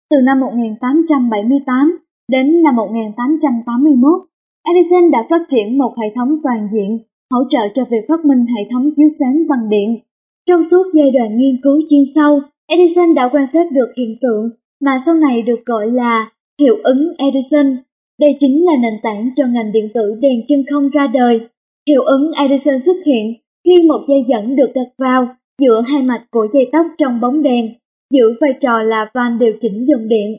Từ năm 1878 đến năm 1881, Edison đã phát triển một hệ thống toàn diện hỗ trợ cho việc phát minh hệ thống chiếu sáng bằng điện. Trong suốt giai đoạn nghiên cứu chuyên sâu, Edison đã quan sát được hiện tượng mà sau này được gọi là hiệu ứng Edison đây chính là nền tảng cho ngành điện tử đèn chân không ra đời. Hiệu ứng Edison xuất hiện khi một dây dẫn được đặt vào giữa hai mặt của dây tóc trong bóng đèn, giữ vai trò là van điều chỉnh dòng điện.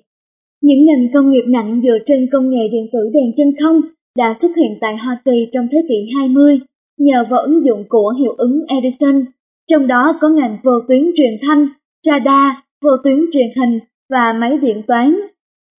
Những ngành công nghiệp nặng dựa trên công nghệ điện tử đèn chân không đã xuất hiện tại Hoa Kỳ trong thế kỷ 20 nhờ vào ứng dụng của hiệu ứng Edison, trong đó có ngành vô tuyến truyền thanh, radar, vô tuyến truyền hình và máy điện toán.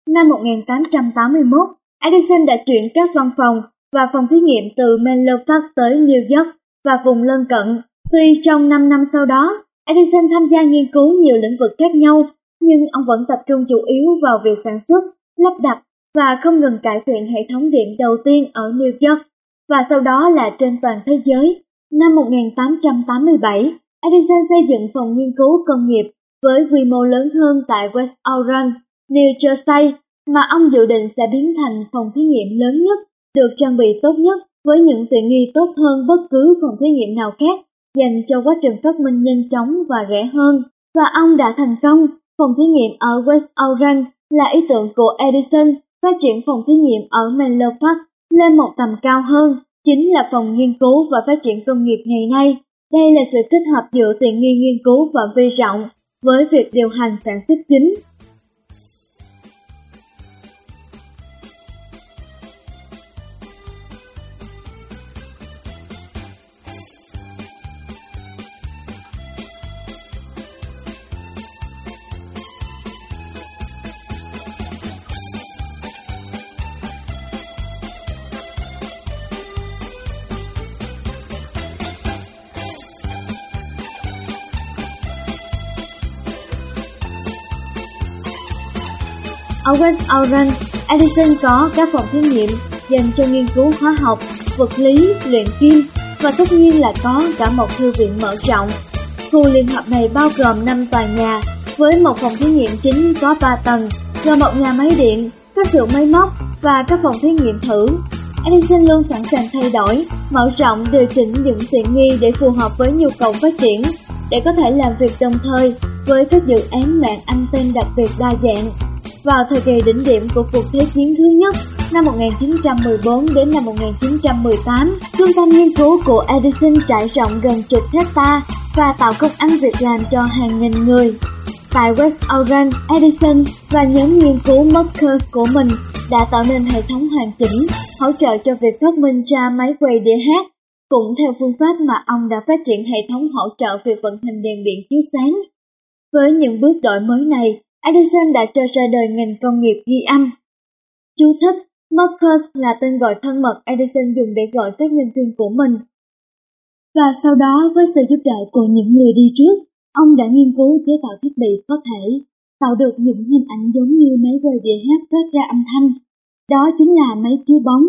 Năm 1881, Edison đã chuyển các văn phòng và phòng thí nghiệm từ Menlo Park tới New York và vùng lân cận. Tuy trong 5 năm sau đó, Edison tham gia nghiên cứu nhiều lĩnh vực khác nhau, nhưng ông vẫn tập trung chủ yếu vào việc sản xuất, lắp đặt và không ngừng cải thiện hệ thống điện đầu tiên ở New York và sau đó là trên toàn thế giới. Năm 1887, Edison xây dựng phòng nghiên cứu công nghiệp với quy mô lớn hơn tại West Orange, New Jersey mà ông dự định sẽ biến thành phòng thí nghiệm lớn nhất, được trang bị tốt nhất với những tiện nghi tốt hơn bất cứ phòng thí nghiệm nào khác dành cho quá trình phát minh nhanh chóng và rẻ hơn. Và ông đã thành công, phòng thí nghiệm ở West Orange là ý tưởng của Edison phát triển phòng thí nghiệm ở Menlo Park lên một tầm cao hơn, chính là phòng nghiên cứu và phát triển công nghiệp ngày nay. Đây là sự kết hợp giữa tiện nghi nghiên cứu và vi rộng với việc điều hành sản xuất chính Ở Oran, Edison có các phòng thí nghiệm dành cho nghiên cứu hóa học, vật lý, luyện kim và tất nhiên là có cả một thư viện mở rộng. Khu liên hợp này bao gồm 5 tòa nhà với một phòng thí nghiệm chính có 3 tầng, gồm một nhà máy điện, các xưởng máy móc và các phòng thí nghiệm thử. Edison luôn sẵn sàng thay đổi, mở rộng điều chỉnh những tiện nghi để phù hợp với nhu cầu phát triển, để có thể làm việc đồng thời với các dự án mạng anten đặc biệt đa dạng vào thời kỳ đỉnh điểm của cuộc Thế chiến thứ nhất năm 1914 đến năm 1918, trung tâm nghiên cứu của Edison trải rộng gần chục hecta và tạo công ăn việc làm cho hàng nghìn người. Tại West Orange, Edison và nhóm nghiên cứu Mercer của mình đã tạo nên hệ thống hoàn chỉnh, hỗ trợ cho việc phát minh ra máy quay đĩa hát, cũng theo phương pháp mà ông đã phát triển hệ thống hỗ trợ việc vận hành đèn điện chiếu sáng. Với những bước đổi mới này, Edison đã cho ra đời ngành công nghiệp ghi âm. Chú thích, Marcus là tên gọi thân mật Edison dùng để gọi các nhân viên của mình. Và sau đó với sự giúp đỡ của những người đi trước, ông đã nghiên cứu chế tạo thiết bị có thể tạo được những hình ảnh giống như máy quay đĩa hát phát ra âm thanh. Đó chính là máy chiếu bóng.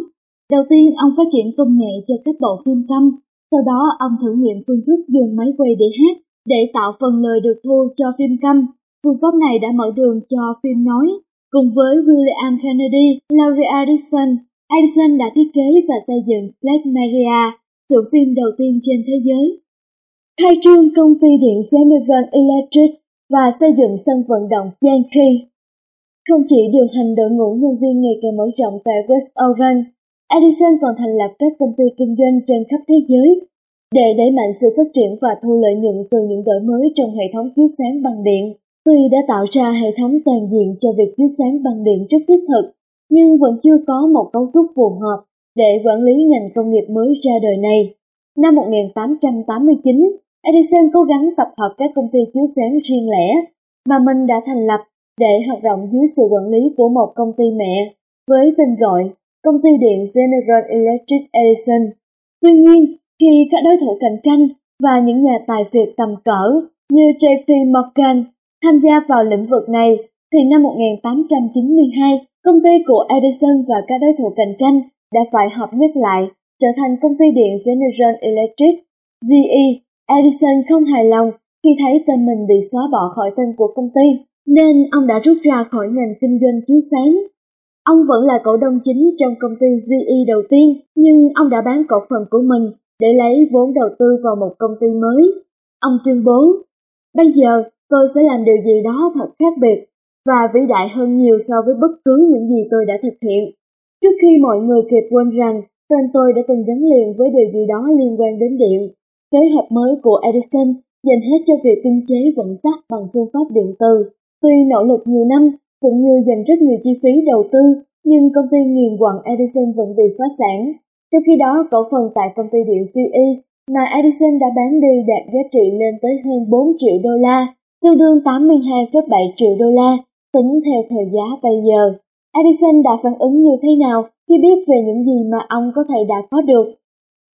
Đầu tiên ông phát triển công nghệ cho các bộ phim câm, sau đó ông thử nghiệm phương thức dùng máy quay đĩa hát để tạo phần lời được thu cho phim câm Phương pháp này đã mở đường cho phim nói. Cùng với William Kennedy, Laurie Edison, Edison đã thiết kế và xây dựng Black Maria, sự phim đầu tiên trên thế giới. Khai trương công ty điện General Electric và xây dựng sân vận động Yankee. Không chỉ điều hành đội ngũ nhân viên ngày càng mở rộng tại West Orange, Edison còn thành lập các công ty kinh doanh trên khắp thế giới để đẩy mạnh sự phát triển và thu lợi nhuận từ những đổi mới trong hệ thống chiếu sáng bằng điện. Tuy đã tạo ra hệ thống toàn diện cho việc chiếu sáng bằng điện rất thiết thực, nhưng vẫn chưa có một cấu trúc phù hợp để quản lý ngành công nghiệp mới ra đời này. Năm 1889, Edison cố gắng tập hợp các công ty chiếu sáng riêng lẻ mà mình đã thành lập để hoạt động dưới sự quản lý của một công ty mẹ với tên gọi Công ty điện General Electric Edison. Tuy nhiên, khi các đối thủ cạnh tranh và những nhà tài phiệt tầm cỡ như JP Morgan Tham gia vào lĩnh vực này thì năm 1892, công ty của Edison và các đối thủ cạnh tranh đã phải hợp nhất lại, trở thành công ty điện General Electric. GE, Edison không hài lòng khi thấy tên mình bị xóa bỏ khỏi tên của công ty, nên ông đã rút ra khỏi ngành kinh doanh chiếu sáng. Ông vẫn là cổ đông chính trong công ty GE đầu tiên, nhưng ông đã bán cổ phần của mình để lấy vốn đầu tư vào một công ty mới. Ông tuyên bố, bây giờ tôi sẽ làm điều gì đó thật khác biệt và vĩ đại hơn nhiều so với bất cứ những gì tôi đã thực hiện. Trước khi mọi người kịp quên rằng tên tôi đã từng gắn liền với điều gì đó liên quan đến điện, kế hoạch mới của Edison dành hết cho việc tinh chế vận sắt bằng phương pháp điện từ. Tuy nỗ lực nhiều năm, cũng như dành rất nhiều chi phí đầu tư, nhưng công ty nghiền quặng Edison vẫn bị phá sản. Trong khi đó, cổ phần tại công ty điện CE mà Edison đã bán đi đạt giá trị lên tới hơn 4 triệu đô la tương đương 82,7 triệu đô la, tính theo thời giá bây giờ. Edison đã phản ứng như thế nào khi biết về những gì mà ông có thể đã có được?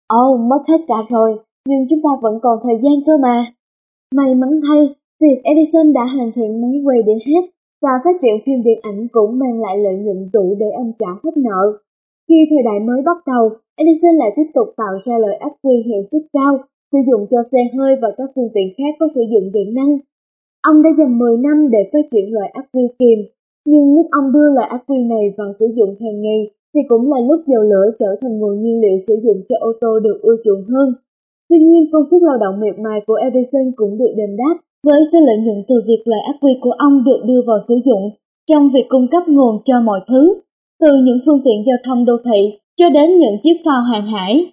Ồ, oh, mất hết cả rồi, nhưng chúng ta vẫn còn thời gian cơ mà. May mắn thay, Việc Edison đã hoàn thiện máy quay để hết và phát triển phim điện ảnh cũng mang lại lợi nhuận đủ để ông trả hết nợ. Khi thời đại mới bắt đầu, Edison lại tiếp tục tạo ra loại ác quy hiệu suất cao, sử dụng cho xe hơi và các phương tiện khác có sử dụng điện năng. Ông đã dành 10 năm để phát triển loại ắc quy kiềm, nhưng lúc ông đưa loại ắc quy này vào sử dụng hàng ngày thì cũng là lúc dầu lửa trở thành nguồn nhiên liệu sử dụng cho ô tô được ưa chuộng hơn. Tuy nhiên, công sức lao động miệt mài của Edison cũng được đền đáp với sự lợi nhuận từ việc loại ác quy của ông được đưa vào sử dụng trong việc cung cấp nguồn cho mọi thứ, từ những phương tiện giao thông đô thị cho đến những chiếc phao hàng hải.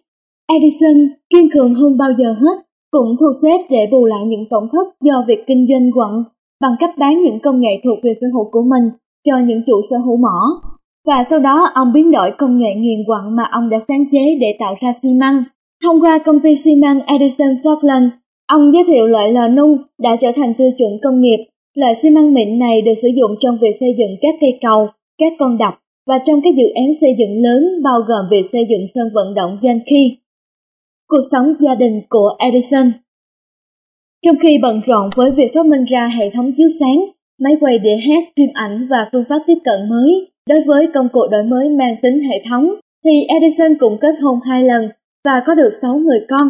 Edison kiên cường hơn bao giờ hết, cũng thu xếp để bù lại những tổn thất do việc kinh doanh quặng bằng cách bán những công nghệ thuộc về sở hữu của mình cho những chủ sở hữu mỏ. Và sau đó ông biến đổi công nghệ nghiền quặng mà ông đã sáng chế để tạo ra xi măng. Thông qua công ty xi măng Edison Falkland, ông giới thiệu loại lò nung đã trở thành tiêu chuẩn công nghiệp. Loại xi măng mịn này được sử dụng trong việc xây dựng các cây cầu, các con đập và trong các dự án xây dựng lớn bao gồm việc xây dựng sân vận động Yankee. Cuộc sống gia đình của Edison Trong khi bận rộn với việc phát minh ra hệ thống chiếu sáng, máy quay đĩa hát, phim ảnh và phương pháp tiếp cận mới đối với công cụ đổi mới mang tính hệ thống, thì Edison cũng kết hôn hai lần và có được 6 người con.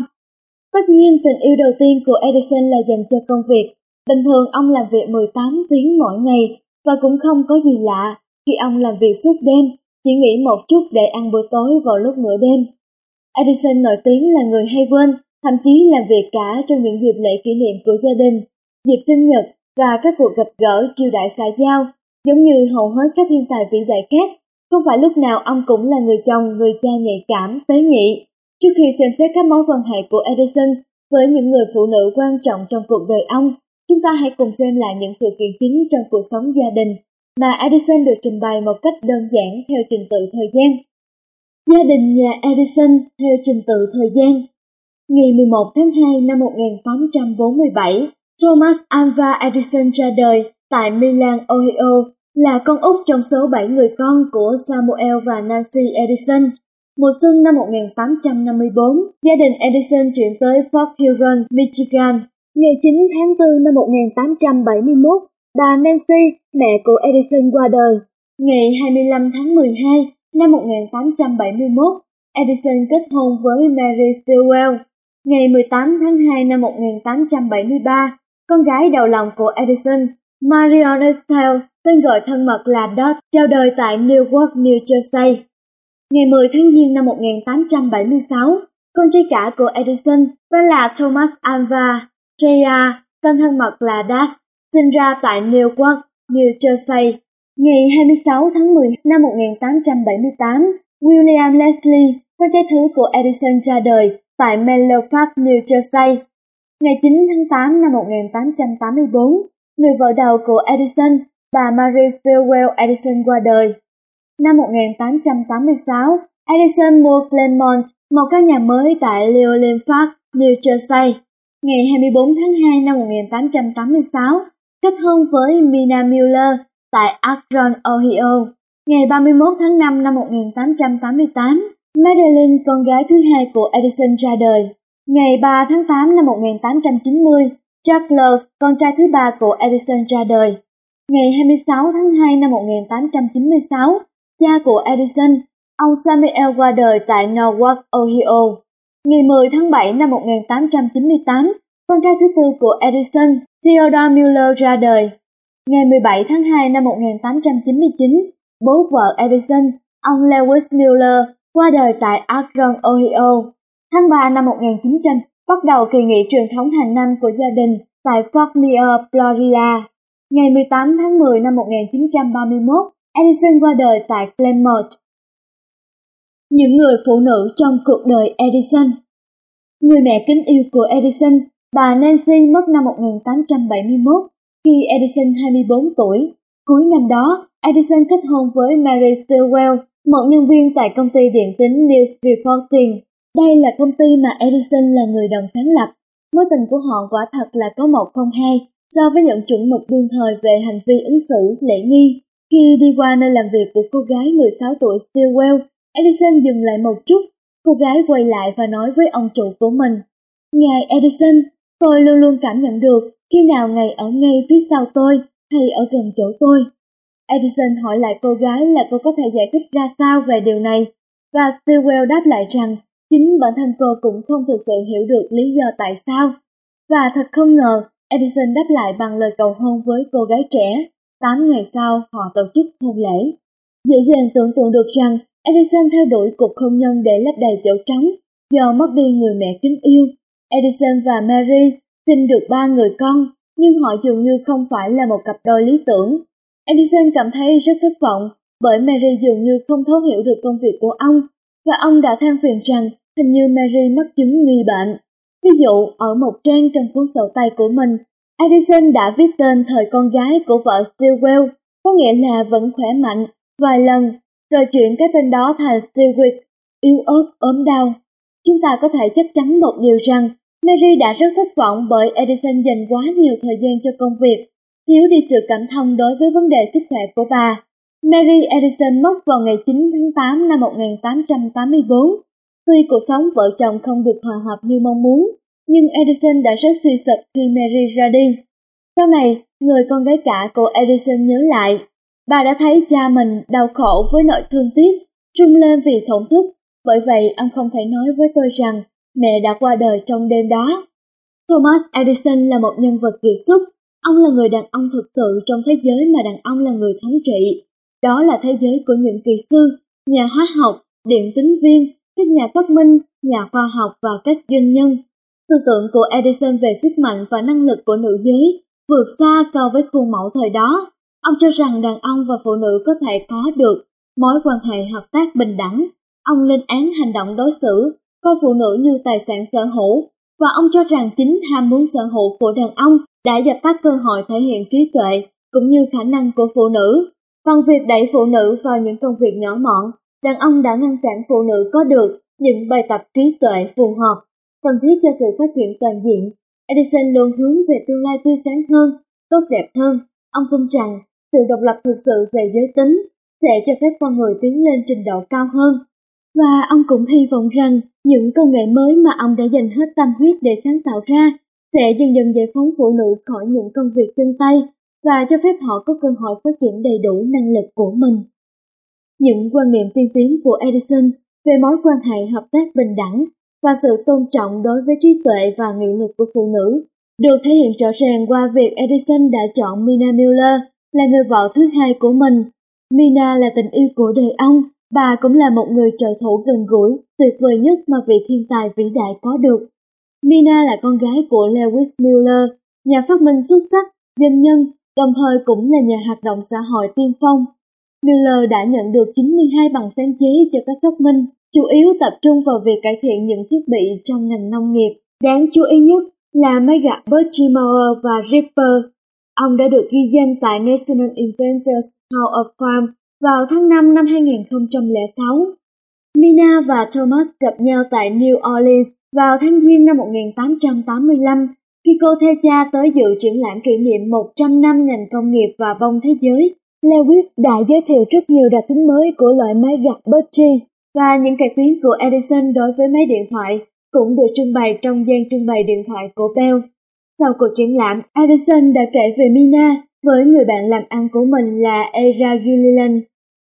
Tất nhiên tình yêu đầu tiên của Edison là dành cho công việc. Bình thường ông làm việc 18 tiếng mỗi ngày và cũng không có gì lạ khi ông làm việc suốt đêm, chỉ nghỉ một chút để ăn bữa tối vào lúc nửa đêm. Edison nổi tiếng là người hay quên, thậm chí làm việc cả trong những dịp lễ kỷ niệm của gia đình, dịp sinh nhật và các cuộc gặp gỡ chiêu đại xã giao, giống như hầu hết các thiên tài vĩ đại khác. Không phải lúc nào ông cũng là người chồng, người cha nhạy cảm, tế nhị. Trước khi xem xét các mối quan hệ của Edison với những người phụ nữ quan trọng trong cuộc đời ông, chúng ta hãy cùng xem lại những sự kiện chính trong cuộc sống gia đình mà Edison được trình bày một cách đơn giản theo trình tự thời gian. Gia đình nhà Edison theo trình tự thời gian Ngày 11 tháng 2 năm 1847, Thomas Alva Edison ra đời tại Milan, Ohio, là con út trong số 7 người con của Samuel và Nancy Edison. Mùa xuân năm 1854, gia đình Edison chuyển tới Fort Huron, Michigan. Ngày 9 tháng 4 năm 1871, bà Nancy, mẹ của Edison qua đời. Ngày 25 tháng 12 năm 1871, Edison kết hôn với Mary Stilwell. Ngày 18 tháng 2 năm 1873, con gái đầu lòng của Edison, Marion Estelle, tên gọi thân mật là Dot, chào đời tại Newark, New Jersey. Ngày 10 tháng Giêng năm 1876, con trai cả của Edison tên là Thomas Alva Jr., tên thân mật là Das, sinh ra tại Newark, New Jersey. Ngày 26 tháng 10 năm 1878, William Leslie, con trai thứ của Edison ra đời tại Menlo Park, New Jersey. Ngày 9 tháng 8 năm 1884, người vợ đầu của Edison, bà Mary Stilwell Edison qua đời. Năm 1886, Edison mua Claremont, một căn nhà mới tại Leolin Park, New Jersey. Ngày 24 tháng 2 năm 1886, kết hôn với Mina Miller, tại Akron, Ohio. Ngày 31 tháng 5 năm 1888, Madeline, con gái thứ hai của Edison ra đời. Ngày 3 tháng 8 năm 1890, Charles, con trai thứ ba của Edison ra đời. Ngày 26 tháng 2 năm 1896, cha của Edison, ông Samuel qua đời tại Norwalk, Ohio. Ngày 10 tháng 7 năm 1898, con trai thứ tư của Edison, Theodore Miller, ra đời. Ngày 17 tháng 2 năm 1899, bố vợ Edison, ông Lewis Miller, qua đời tại Akron, Ohio. Tháng 3 năm 1900, bắt đầu kỳ nghỉ truyền thống hàng năm của gia đình tại Fort Myers, Florida. Ngày 18 tháng 10 năm 1931, Edison qua đời tại Claremont. Những người phụ nữ trong cuộc đời Edison Người mẹ kính yêu của Edison, bà Nancy mất năm 1871 khi Edison 24 tuổi. Cuối năm đó, Edison kết hôn với Mary Stilwell, một nhân viên tại công ty điện tính News Reporting. Đây là công ty mà Edison là người đồng sáng lập. Mối tình của họ quả thật là có một không hai so với những chuẩn mực đương thời về hành vi ứng xử, lễ nghi. Khi đi qua nơi làm việc của cô gái 16 tuổi Stilwell, Edison dừng lại một chút. Cô gái quay lại và nói với ông chủ của mình. Ngài Edison, tôi luôn luôn cảm nhận được khi nào ngày ở ngay phía sau tôi hay ở gần chỗ tôi? Edison hỏi lại cô gái là cô có thể giải thích ra sao về điều này, và Stilwell đáp lại rằng chính bản thân cô cũng không thực sự hiểu được lý do tại sao. Và thật không ngờ, Edison đáp lại bằng lời cầu hôn với cô gái trẻ. Tám ngày sau, họ tổ chức hôn lễ. Dễ dàng tưởng tượng được rằng Edison theo đuổi cuộc hôn nhân để lấp đầy chỗ trống do mất đi người mẹ kính yêu. Edison và Mary sinh được ba người con, nhưng họ dường như không phải là một cặp đôi lý tưởng. Edison cảm thấy rất thất vọng bởi Mary dường như không thấu hiểu được công việc của ông, và ông đã than phiền rằng hình như Mary mắc chứng nghi bệnh. Ví dụ, ở một trang trong cuốn sổ tay của mình, Edison đã viết tên thời con gái của vợ Stilwell, có nghĩa là vẫn khỏe mạnh, vài lần, rồi chuyển cái tên đó thành Stilwick, yếu ớt, ốm đau. Chúng ta có thể chắc chắn một điều rằng Mary đã rất thất vọng bởi Edison dành quá nhiều thời gian cho công việc, thiếu đi sự cảm thông đối với vấn đề sức khỏe của bà. Mary Edison mất vào ngày 9 tháng 8 năm 1884. Tuy cuộc sống vợ chồng không được hòa hợp như mong muốn, nhưng Edison đã rất suy sụp khi Mary ra đi. Sau này, người con gái cả của Edison nhớ lại, bà đã thấy cha mình đau khổ với nỗi thương tiếc, rung lên vì thổn thức, bởi vậy ông không thể nói với tôi rằng mẹ đã qua đời trong đêm đó. Thomas Edison là một nhân vật kiệt xuất, ông là người đàn ông thực sự trong thế giới mà đàn ông là người thống trị. Đó là thế giới của những kỳ sư, nhà hóa học, điện tính viên, các nhà phát minh, nhà khoa học và các doanh nhân. Tư tưởng của Edison về sức mạnh và năng lực của nữ giới vượt xa so với khuôn mẫu thời đó. Ông cho rằng đàn ông và phụ nữ có thể có được mối quan hệ hợp tác bình đẳng. Ông lên án hành động đối xử, coi phụ nữ như tài sản sở hữu, và ông cho rằng chính ham muốn sở hữu của đàn ông đã dập tắt cơ hội thể hiện trí tuệ cũng như khả năng của phụ nữ. Bằng việc đẩy phụ nữ vào những công việc nhỏ mọn, đàn ông đã ngăn cản phụ nữ có được những bài tập trí tuệ phù hợp, cần thiết cho sự phát triển toàn diện. Edison luôn hướng về tương lai tươi sáng hơn, tốt đẹp hơn. Ông tin rằng sự độc lập thực sự về giới tính sẽ cho phép con người tiến lên trình độ cao hơn. Và ông cũng hy vọng rằng những công nghệ mới mà ông đã dành hết tâm huyết để sáng tạo ra sẽ dần dần giải phóng phụ nữ khỏi những công việc chân tay và cho phép họ có cơ hội phát triển đầy đủ năng lực của mình. Những quan niệm tiên tiến của Edison về mối quan hệ hợp tác bình đẳng và sự tôn trọng đối với trí tuệ và nghị lực của phụ nữ được thể hiện rõ ràng qua việc Edison đã chọn Mina Miller là người vợ thứ hai của mình. Mina là tình yêu của đời ông, bà cũng là một người trợ thủ gần gũi, tuyệt vời nhất mà vị thiên tài vĩ đại có được. Mina là con gái của Lewis Miller, nhà phát minh xuất sắc, doanh nhân đồng thời cũng là nhà hoạt động xã hội tiên phong. Miller đã nhận được 92 bằng sáng chế cho các phát minh, chủ yếu tập trung vào việc cải thiện những thiết bị trong ngành nông nghiệp. Đáng chú ý nhất là máy gặt Bertimower và Ripper. Ông đã được ghi danh tại National Inventors Hall of Fame vào tháng 5 năm 2006. Mina và Thomas gặp nhau tại New Orleans vào tháng Giêng năm 1885 khi cô theo cha tới dự triển lãm kỷ niệm 100 năm ngành công nghiệp và bông thế giới, Lewis đã giới thiệu rất nhiều đặc tính mới của loại máy gặt Bertie và những cải tiến của Edison đối với máy điện thoại cũng được trưng bày trong gian trưng bày điện thoại của Bell. Sau cuộc triển lãm, Edison đã kể về Mina với người bạn làm ăn của mình là Era Gilliland.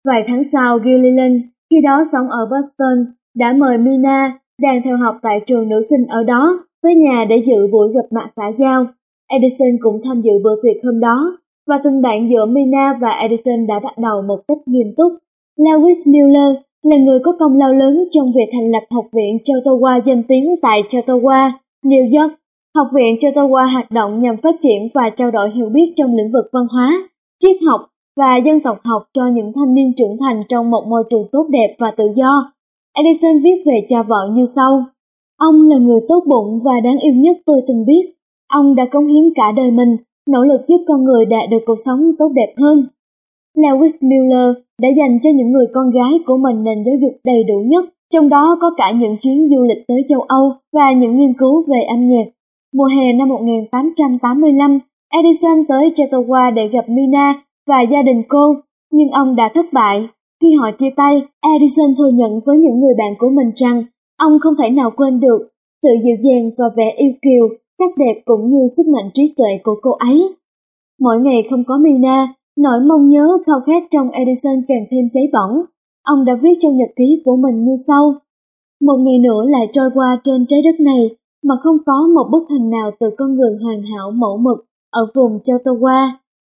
Vài tháng sau, Gilliland, khi đó sống ở Boston, đã mời Mina đang theo học tại trường nữ sinh ở đó tới nhà để dự buổi gặp mặt xã giao. Edison cũng tham dự bữa tiệc hôm đó, và tình bạn giữa Mina và Edison đã bắt đầu một cách nghiêm túc. Lewis Miller là người có công lao lớn trong việc thành lập Học viện Chautauqua danh tiếng tại Chautauqua, New York. Học viện Chautauqua hoạt động nhằm phát triển và trao đổi hiểu biết trong lĩnh vực văn hóa, triết học và dân tộc học cho những thanh niên trưởng thành trong một môi trường tốt đẹp và tự do. Edison viết về cha vợ như sau. Ông là người tốt bụng và đáng yêu nhất tôi từng biết. Ông đã cống hiến cả đời mình, nỗ lực giúp con người đạt được cuộc sống tốt đẹp hơn. Lewis Miller đã dành cho những người con gái của mình nền giáo dục đầy đủ nhất, trong đó có cả những chuyến du lịch tới châu Âu và những nghiên cứu về âm nhạc. Mùa hè năm 1885, Edison tới Chautauqua để gặp Mina và gia đình cô, nhưng ông đã thất bại. Khi họ chia tay, Edison thừa nhận với những người bạn của mình rằng Ông không thể nào quên được sự dịu dàng và vẻ yêu kiều sắc đẹp cũng như sức mạnh trí tuệ của cô ấy. Mỗi ngày không có Mina, nỗi mong nhớ khao khát trong Edison càng thêm cháy bỏng. Ông đã viết trong nhật ký của mình như sau. Một ngày nữa lại trôi qua trên trái đất này mà không có một bức hình nào từ con người hoàn hảo mẫu mực ở vùng Chautauqua.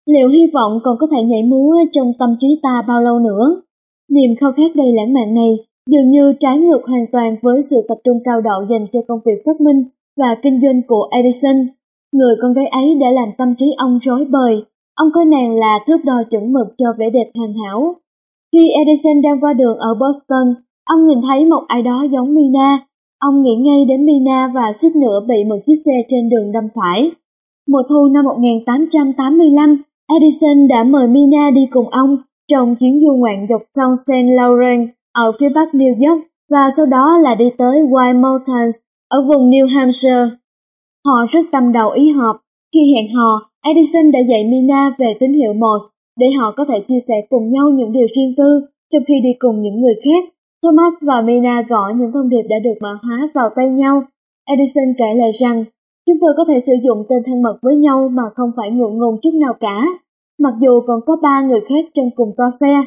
Liệu hy vọng còn có thể nhảy múa trong tâm trí ta bao lâu nữa? Niềm khao khát đầy lãng mạn này dường như trái ngược hoàn toàn với sự tập trung cao độ dành cho công việc phát minh và kinh doanh của Edison. Người con gái ấy đã làm tâm trí ông rối bời. Ông coi nàng là thước đo chuẩn mực cho vẻ đẹp hoàn hảo. Khi Edison đang qua đường ở Boston, ông nhìn thấy một ai đó giống Mina. Ông nghĩ ngay đến Mina và suýt nữa bị một chiếc xe trên đường đâm phải. Mùa thu năm 1885, Edison đã mời Mina đi cùng ông trong chuyến du ngoạn dọc sông St. Lawrence ở phía bắc New York và sau đó là đi tới White Mountains ở vùng New Hampshire. Họ rất tâm đầu ý hợp. Khi hẹn hò, Edison đã dạy Mina về tín hiệu Morse để họ có thể chia sẻ cùng nhau những điều riêng tư trong khi đi cùng những người khác. Thomas và Mina gõ những thông điệp đã được mã hóa vào tay nhau. Edison kể lại rằng, chúng tôi có thể sử dụng tên thân mật với nhau mà không phải ngượng ngùng chút nào cả. Mặc dù còn có ba người khác trong cùng toa xe,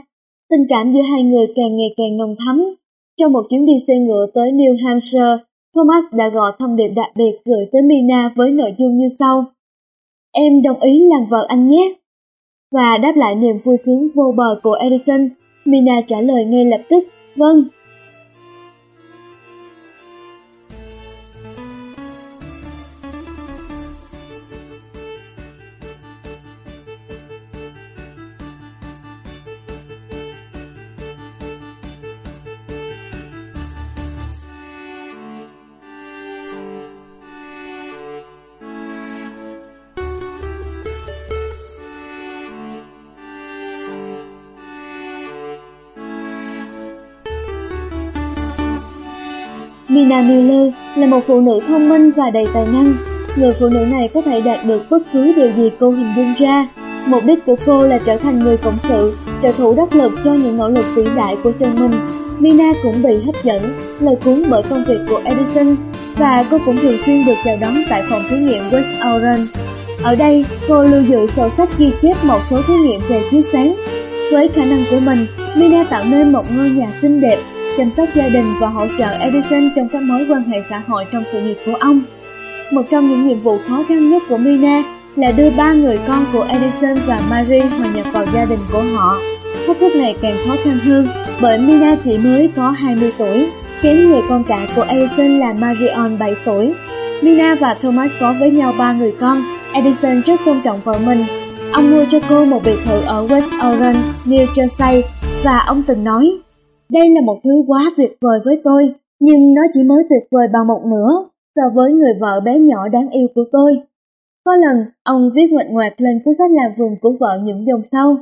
tình cảm giữa hai người càng ngày càng nồng thắm. Trong một chuyến đi xe ngựa tới New Hampshire, Thomas đã gọi thông điệp đặc biệt gửi tới Mina với nội dung như sau. Em đồng ý làm vợ anh nhé. Và đáp lại niềm vui sướng vô bờ của Edison, Mina trả lời ngay lập tức, vâng. Mina Miller là một phụ nữ thông minh và đầy tài năng. Người phụ nữ này có thể đạt được bất cứ điều gì cô hình dung ra. Mục đích của cô là trở thành người cộng sự, trợ thủ đắc lực cho những nỗ lực vĩ đại của chồng mình. Mina cũng bị hấp dẫn, lời cuốn bởi công việc của Edison và cô cũng thường xuyên được chào đón tại phòng thí nghiệm West Orange. Ở đây, cô lưu giữ sổ sách ghi chép một số thí nghiệm về chiếu sáng. Với khả năng của mình, Mina tạo nên một ngôi nhà xinh đẹp chăm sóc gia đình và hỗ trợ Edison trong các mối quan hệ xã hội trong sự nghiệp của ông. Một trong những nhiệm vụ khó khăn nhất của Mina là đưa ba người con của Edison và Marie hòa nhập vào gia đình của họ. Thách thức này càng khó khăn hơn bởi Mina chỉ mới có 20 tuổi, kém người con cả của Edison là Marion 7 tuổi. Mina và Thomas có với nhau ba người con. Edison rất tôn trọng vợ mình. Ông mua cho cô một biệt thự ở West Orange, New Jersey và ông từng nói đây là một thứ quá tuyệt vời với tôi, nhưng nó chỉ mới tuyệt vời bằng một nửa so với người vợ bé nhỏ đáng yêu của tôi. Có lần, ông viết ngoạch ngoạc lên cuốn sách làm vườn của vợ những dòng sau.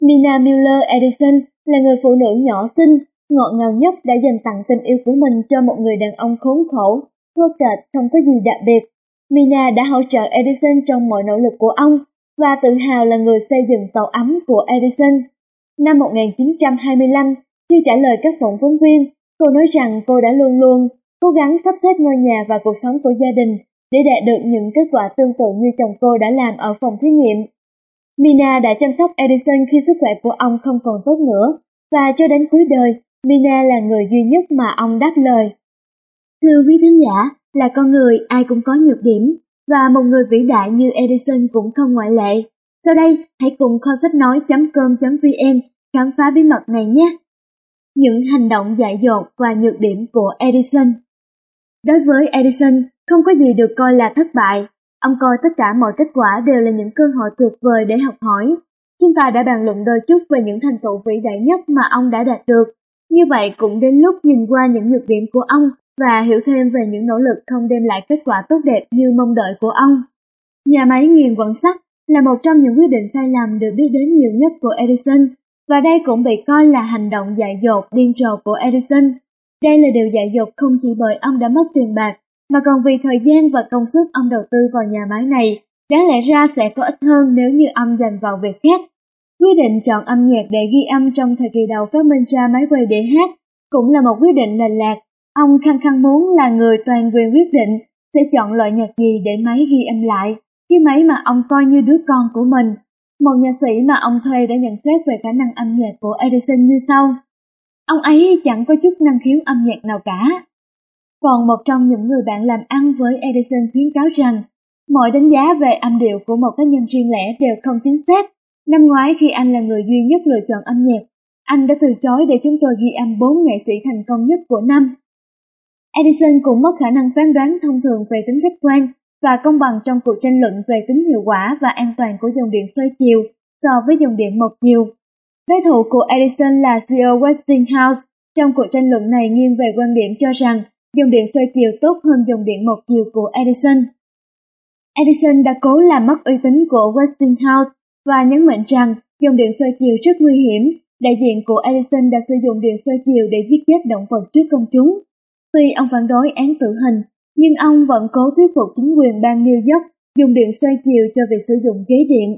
Nina Miller Edison là người phụ nữ nhỏ xinh, ngọt ngào nhất đã dành tặng tình yêu của mình cho một người đàn ông khốn khổ, thô kệch không có gì đặc biệt. Mina đã hỗ trợ Edison trong mọi nỗ lực của ông và tự hào là người xây dựng tàu ấm của Edison. Năm 1925, khi trả lời các phỏng vấn viên, cô nói rằng cô đã luôn luôn cố gắng sắp xếp ngôi nhà và cuộc sống của gia đình để đạt được những kết quả tương tự như chồng cô đã làm ở phòng thí nghiệm. Mina đã chăm sóc Edison khi sức khỏe của ông không còn tốt nữa, và cho đến cuối đời, Mina là người duy nhất mà ông đáp lời. Thưa quý thính giả, là con người ai cũng có nhược điểm, và một người vĩ đại như Edison cũng không ngoại lệ. Sau đây, hãy cùng kho sách nói.com.vn khám phá bí mật này nhé! Những hành động dại dột và nhược điểm của Edison. Đối với Edison, không có gì được coi là thất bại. Ông coi tất cả mọi kết quả đều là những cơ hội tuyệt vời để học hỏi. Chúng ta đã bàn luận đôi chút về những thành tựu vĩ đại nhất mà ông đã đạt được. Như vậy cũng đến lúc nhìn qua những nhược điểm của ông và hiểu thêm về những nỗ lực không đem lại kết quả tốt đẹp như mong đợi của ông. Nhà máy nghiền quặng sắt là một trong những quyết định sai lầm được biết đến nhiều nhất của Edison và đây cũng bị coi là hành động dại dột điên rồ của Edison. Đây là điều dại dột không chỉ bởi ông đã mất tiền bạc, mà còn vì thời gian và công sức ông đầu tư vào nhà máy này, đáng lẽ ra sẽ có ít hơn nếu như ông dành vào việc khác. Quyết định chọn âm nhạc để ghi âm trong thời kỳ đầu phát minh ra máy quay để hát cũng là một quyết định lệch lạc. Ông khăng khăng muốn là người toàn quyền quyết định sẽ chọn loại nhạc gì để máy ghi âm lại, chiếc máy mà ông coi như đứa con của mình. Một nhạc sĩ mà ông thuê đã nhận xét về khả năng âm nhạc của Edison như sau. Ông ấy chẳng có chút năng khiếu âm nhạc nào cả. Còn một trong những người bạn làm ăn với Edison khuyến cáo rằng mọi đánh giá về âm điệu của một cá nhân riêng lẻ đều không chính xác. Năm ngoái khi anh là người duy nhất lựa chọn âm nhạc, anh đã từ chối để chúng tôi ghi âm bốn nghệ sĩ thành công nhất của năm. Edison cũng mất khả năng phán đoán thông thường về tính khách quan và công bằng trong cuộc tranh luận về tính hiệu quả và an toàn của dòng điện xoay chiều so với dòng điện một chiều. Đối thủ của Edison là CEO Westinghouse trong cuộc tranh luận này nghiêng về quan điểm cho rằng dòng điện xoay chiều tốt hơn dòng điện một chiều của Edison. Edison đã cố làm mất uy tín của Westinghouse và nhấn mạnh rằng dòng điện xoay chiều rất nguy hiểm. Đại diện của Edison đã sử dụng điện xoay chiều để giết chết động vật trước công chúng. Tuy ông phản đối án tử hình, nhưng ông vẫn cố thuyết phục chính quyền bang New York dùng điện xoay chiều cho việc sử dụng ghế điện.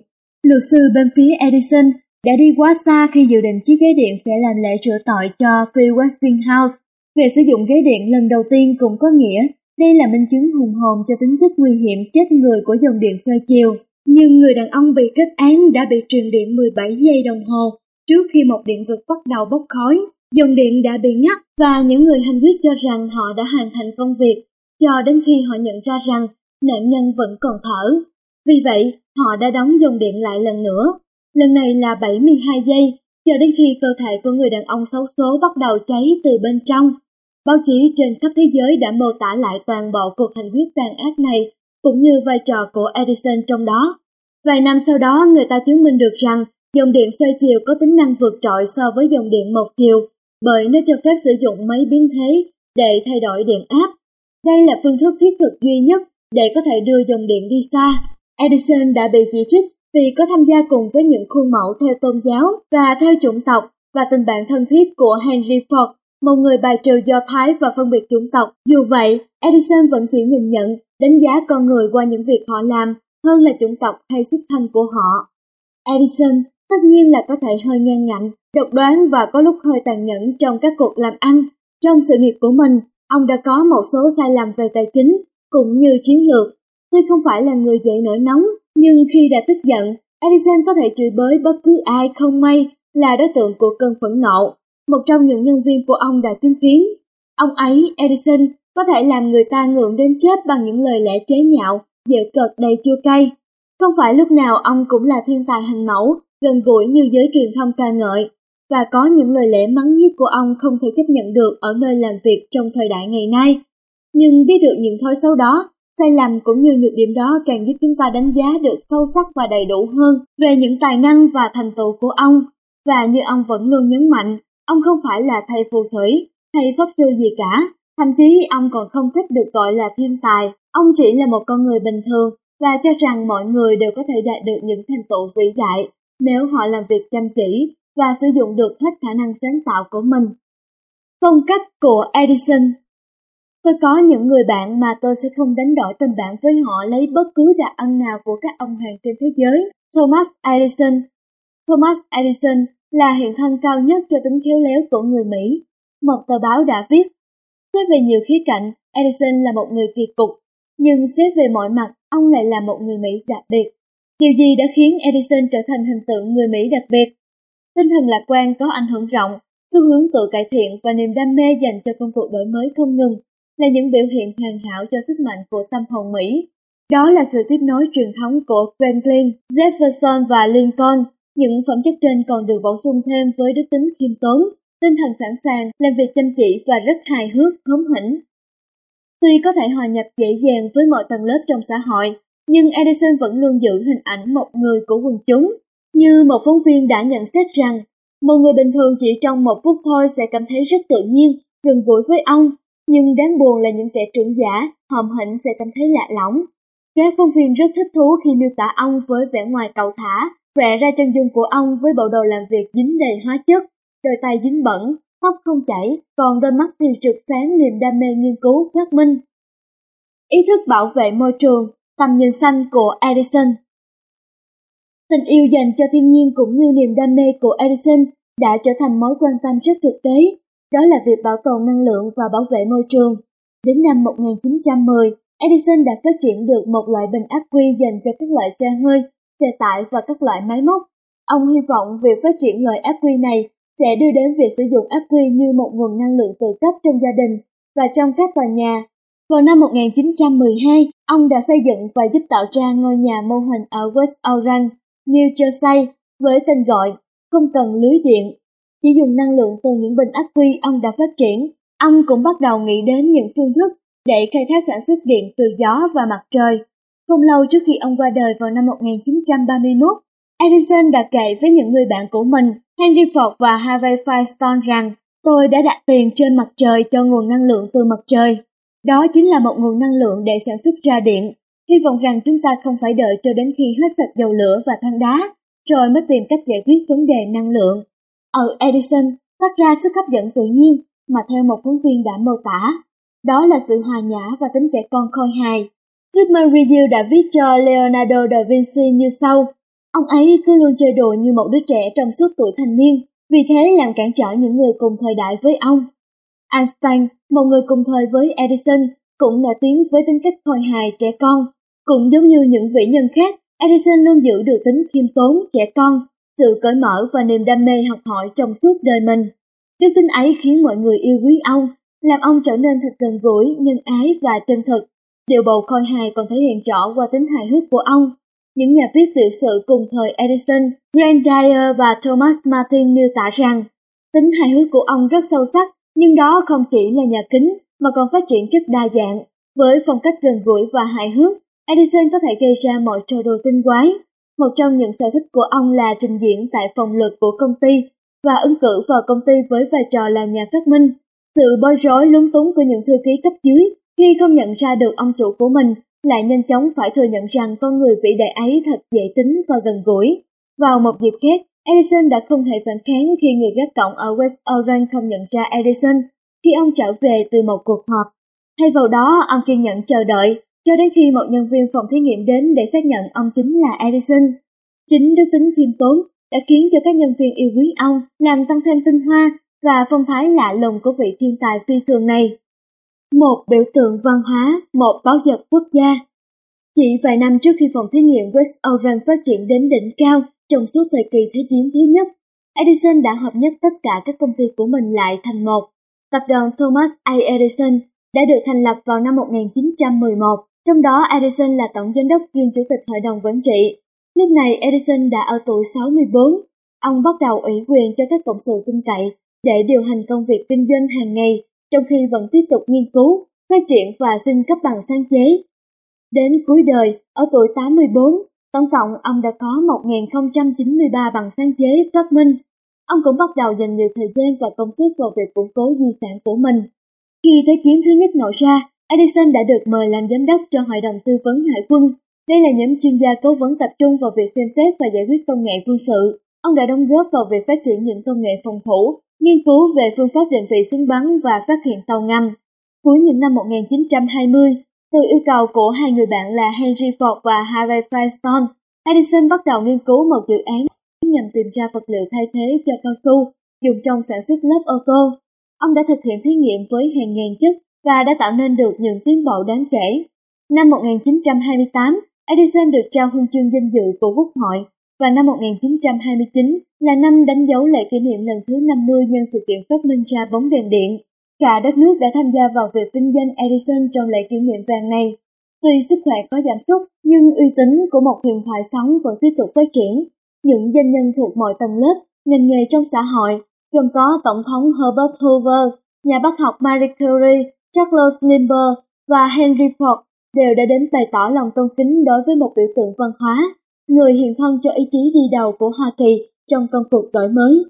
Luật sư bên phía Edison đã đi quá xa khi dự định chiếc ghế điện sẽ làm lễ rửa tội cho Phil Westinghouse. Việc sử dụng ghế điện lần đầu tiên cũng có nghĩa đây là minh chứng hùng hồn cho tính chất nguy hiểm chết người của dòng điện xoay chiều. Nhưng người đàn ông bị kết án đã bị truyền điện 17 giây đồng hồ trước khi một điện vực bắt đầu bốc khói. Dòng điện đã bị ngắt và những người hành quyết cho rằng họ đã hoàn thành công việc cho đến khi họ nhận ra rằng nạn nhân vẫn còn thở. Vì vậy, họ đã đóng dòng điện lại lần nữa. Lần này là 72 giây, cho đến khi cơ thể của người đàn ông xấu số bắt đầu cháy từ bên trong. Báo chí trên khắp thế giới đã mô tả lại toàn bộ cuộc hành quyết tàn ác này, cũng như vai trò của Edison trong đó. Vài năm sau đó, người ta chứng minh được rằng dòng điện xoay chiều có tính năng vượt trội so với dòng điện một chiều, bởi nó cho phép sử dụng máy biến thế để thay đổi điện áp. Đây là phương thức thiết thực duy nhất để có thể đưa dòng điện đi xa. Edison đã bị chỉ trích vì có tham gia cùng với những khuôn mẫu theo tôn giáo và theo chủng tộc và tình bạn thân thiết của Henry Ford, một người bài trừ Do Thái và phân biệt chủng tộc. Dù vậy, Edison vẫn chỉ nhìn nhận, đánh giá con người qua những việc họ làm hơn là chủng tộc hay xuất thân của họ. Edison tất nhiên là có thể hơi ngang ngạnh, độc đoán và có lúc hơi tàn nhẫn trong các cuộc làm ăn. Trong sự nghiệp của mình, ông đã có một số sai lầm về tài chính cũng như chiến lược. Tuy không phải là người dễ nổi nóng, nhưng khi đã tức giận, Edison có thể chửi bới bất cứ ai không may là đối tượng của cơn phẫn nộ. Một trong những nhân viên của ông đã chứng kiến. Ông ấy, Edison, có thể làm người ta ngượng đến chết bằng những lời lẽ chế nhạo, dễ cợt đầy chua cay. Không phải lúc nào ông cũng là thiên tài hình mẫu, gần gũi như giới truyền thông ca ngợi, và có những lời lẽ mắng nhiếc của ông không thể chấp nhận được ở nơi làm việc trong thời đại ngày nay. Nhưng biết được những thói xấu đó, sai lầm cũng như nhược điểm đó càng giúp chúng ta đánh giá được sâu sắc và đầy đủ hơn về những tài năng và thành tựu của ông. Và như ông vẫn luôn nhấn mạnh, ông không phải là thầy phù thủy hay pháp sư gì cả, thậm chí ông còn không thích được gọi là thiên tài, ông chỉ là một con người bình thường và cho rằng mọi người đều có thể đạt được những thành tựu vĩ đại nếu họ làm việc chăm chỉ và sử dụng được hết khả năng sáng tạo của mình. Phong cách của Edison Tôi có những người bạn mà tôi sẽ không đánh đổi tình bạn với họ lấy bất cứ đặc ân nào của các ông hoàng trên thế giới. Thomas Edison Thomas Edison là hiện thân cao nhất cho tính khéo léo của người Mỹ. Một tờ báo đã viết, xét về nhiều khía cạnh, Edison là một người kỳ cục, nhưng xét về mọi mặt, ông lại là một người Mỹ đặc biệt. Điều gì đã khiến Edison trở thành hình tượng người Mỹ đặc biệt? Tinh thần lạc quan có ảnh hưởng rộng, xu hướng tự cải thiện và niềm đam mê dành cho công cuộc đổi mới không ngừng là những biểu hiện hoàn hảo cho sức mạnh của tâm hồn Mỹ. Đó là sự tiếp nối truyền thống của Franklin, Jefferson và Lincoln. Những phẩm chất trên còn được bổ sung thêm với đức tính khiêm tốn, tinh thần sẵn sàng, làm việc chăm chỉ và rất hài hước, hóm hỉnh. Tuy có thể hòa nhập dễ dàng với mọi tầng lớp trong xã hội, nhưng Edison vẫn luôn giữ hình ảnh một người của quần chúng. Như một phóng viên đã nhận xét rằng, một người bình thường chỉ trong một phút thôi sẽ cảm thấy rất tự nhiên, gần gũi với ông, nhưng đáng buồn là những kẻ trưởng giả, hòm hỉnh sẽ cảm thấy lạ lỏng. Các phóng viên rất thích thú khi miêu tả ông với vẻ ngoài cầu thả, vẽ ra chân dung của ông với bộ đồ làm việc dính đầy hóa chất, đôi tay dính bẩn, tóc không chảy, còn đôi mắt thì rực sáng niềm đam mê nghiên cứu phát minh. Ý thức bảo vệ môi trường, tầm nhìn xanh của Edison Tình yêu dành cho thiên nhiên cũng như niềm đam mê của Edison đã trở thành mối quan tâm rất thực tế, đó là việc bảo tồn năng lượng và bảo vệ môi trường. Đến năm 1910, Edison đã phát triển được một loại bình ắc quy dành cho các loại xe hơi, xe tải và các loại máy móc. Ông hy vọng việc phát triển loại ắc quy này sẽ đưa đến việc sử dụng ắc quy như một nguồn năng lượng tự cấp trong gia đình và trong các tòa nhà. Vào năm 1912, ông đã xây dựng và giúp tạo ra ngôi nhà mô hình ở West Orange, New Jersey với tên gọi không cần lưới điện. Chỉ dùng năng lượng từ những bình ắc quy ông đã phát triển, ông cũng bắt đầu nghĩ đến những phương thức để khai thác sản xuất điện từ gió và mặt trời. Không lâu trước khi ông qua đời vào năm 1931, Edison đã kể với những người bạn của mình, Henry Ford và Harvey Firestone rằng tôi đã đặt tiền trên mặt trời cho nguồn năng lượng từ mặt trời. Đó chính là một nguồn năng lượng để sản xuất ra điện. Hy vọng rằng chúng ta không phải đợi cho đến khi hết sạch dầu lửa và than đá, rồi mới tìm cách giải quyết vấn đề năng lượng. Ở Edison, phát ra sức hấp dẫn tự nhiên mà theo một phóng viên đã mô tả. Đó là sự hòa nhã và tính trẻ con khôi hài. Sigmund Review đã viết cho Leonardo da Vinci như sau. Ông ấy cứ luôn chơi đùa như một đứa trẻ trong suốt tuổi thanh niên, vì thế làm cản trở những người cùng thời đại với ông. Einstein, một người cùng thời với Edison, cũng nổi tiếng với tính cách khôi hài trẻ con. Cũng giống như những vĩ nhân khác, Edison luôn giữ được tính khiêm tốn, trẻ con, sự cởi mở và niềm đam mê học hỏi trong suốt đời mình. Đức tính ấy khiến mọi người yêu quý ông, làm ông trở nên thật gần gũi, nhân ái và chân thực. Điều bầu khôi hài còn thể hiện rõ qua tính hài hước của ông. Những nhà viết tiểu sử cùng thời Edison, Grant Dyer và Thomas Martin miêu tả rằng tính hài hước của ông rất sâu sắc, nhưng đó không chỉ là nhà kính mà còn phát triển rất đa dạng. Với phong cách gần gũi và hài hước, Edison có thể gây ra mọi trò đồ tinh quái. Một trong những sở thích của ông là trình diễn tại phòng luật của công ty và ứng cử vào công ty với vai trò là nhà phát minh. Sự bối rối lúng túng của những thư ký cấp dưới khi không nhận ra được ông chủ của mình lại nhanh chóng phải thừa nhận rằng con người vĩ đại ấy thật dễ tính và gần gũi. Vào một dịp khác, Edison đã không thể phản kháng khi người gác cổng ở West Orange không nhận ra Edison khi ông trở về từ một cuộc họp. Thay vào đó, ông kiên nhẫn chờ đợi cho đến khi một nhân viên phòng thí nghiệm đến để xác nhận ông chính là Edison. Chính đức tính khiêm tốn đã khiến cho các nhân viên yêu quý ông, làm tăng thêm tinh hoa và phong thái lạ lùng của vị thiên tài phi thường này. Một biểu tượng văn hóa, một báo vật quốc gia. Chỉ vài năm trước khi phòng thí nghiệm West Orange phát triển đến đỉnh cao trong suốt thời kỳ Thế chiến thứ nhất, Edison đã hợp nhất tất cả các công ty của mình lại thành một. Tập đoàn Thomas A. Edison đã được thành lập vào năm 1911, trong đó Edison là tổng giám đốc kiêm chủ tịch hội đồng quản trị. Lúc này Edison đã ở tuổi 64. Ông bắt đầu ủy quyền cho các cộng sự tin cậy để điều hành công việc kinh doanh hàng ngày, trong khi vẫn tiếp tục nghiên cứu, phát triển và xin cấp bằng sáng chế. Đến cuối đời, ở tuổi 84, tổng cộng ông đã có 1.093 bằng sáng chế phát minh. Ông cũng bắt đầu dành nhiều thời gian và công sức vào việc củng cố di sản của mình. Khi Thế chiến thứ nhất nổ ra, Edison đã được mời làm giám đốc cho Hội đồng Tư vấn Hải quân. Đây là nhóm chuyên gia cố vấn tập trung vào việc xem xét và giải quyết công nghệ quân sự. Ông đã đóng góp vào việc phát triển những công nghệ phòng thủ, nghiên cứu về phương pháp định vị súng bắn và phát hiện tàu ngầm. Cuối những năm 1920, từ yêu cầu của hai người bạn là Henry Ford và Harvey Firestone, Edison bắt đầu nghiên cứu một dự án nhằm tìm ra vật liệu thay thế cho cao su dùng trong sản xuất lớp ô tô. Ông đã thực hiện thí nghiệm với hàng ngàn chất và đã tạo nên được những tiến bộ đáng kể. Năm 1928, Edison được trao huân chương danh dự của Quốc hội và năm 1929 là năm đánh dấu lễ kỷ niệm lần thứ 50 nhân sự kiện phát minh ra bóng đèn điện. Cả đất nước đã tham gia vào việc vinh danh Edison trong lễ kỷ niệm vàng này. Tuy sức khỏe có giảm sút, nhưng uy tín của một huyền thoại sống vẫn tiếp tục phát triển. Những doanh nhân thuộc mọi tầng lớp, ngành nghề trong xã hội, gồm có Tổng thống Herbert Hoover, nhà bác học Marie Curie, Charles Lindbergh và Henry Ford đều đã đến bày tỏ lòng tôn kính đối với một biểu tượng văn hóa, người hiện thân cho ý chí đi đầu của Hoa Kỳ trong công cuộc đổi mới.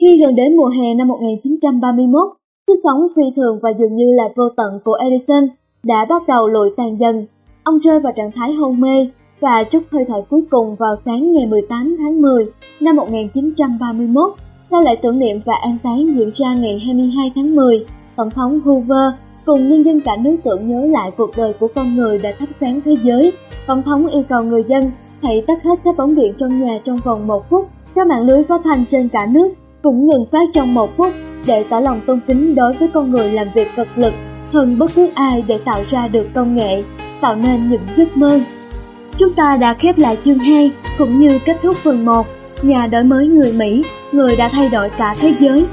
Khi gần đến mùa hè năm 1931, sức sống phi thường và dường như là vô tận của Edison đã bắt đầu lụi tàn dần. Ông rơi vào trạng thái hôn mê và chút hơi thở cuối cùng vào sáng ngày 18 tháng 10 năm 1931 sau lễ tưởng niệm và an táng diễn ra ngày 22 tháng 10. Tổng thống Hoover cùng nhân dân cả nước tưởng nhớ lại cuộc đời của con người đã thắp sáng thế giới. Tổng thống yêu cầu người dân hãy tắt hết các bóng điện trong nhà trong vòng một phút. Các mạng lưới phát thanh trên cả nước cũng ngừng phát trong một phút để tỏ lòng tôn kính đối với con người làm việc vật lực hơn bất cứ ai để tạo ra được công nghệ, tạo nên những giấc mơ. Chúng ta đã khép lại chương 2 cũng như kết thúc phần 1. Nhà đổi mới người Mỹ, người đã thay đổi cả thế giới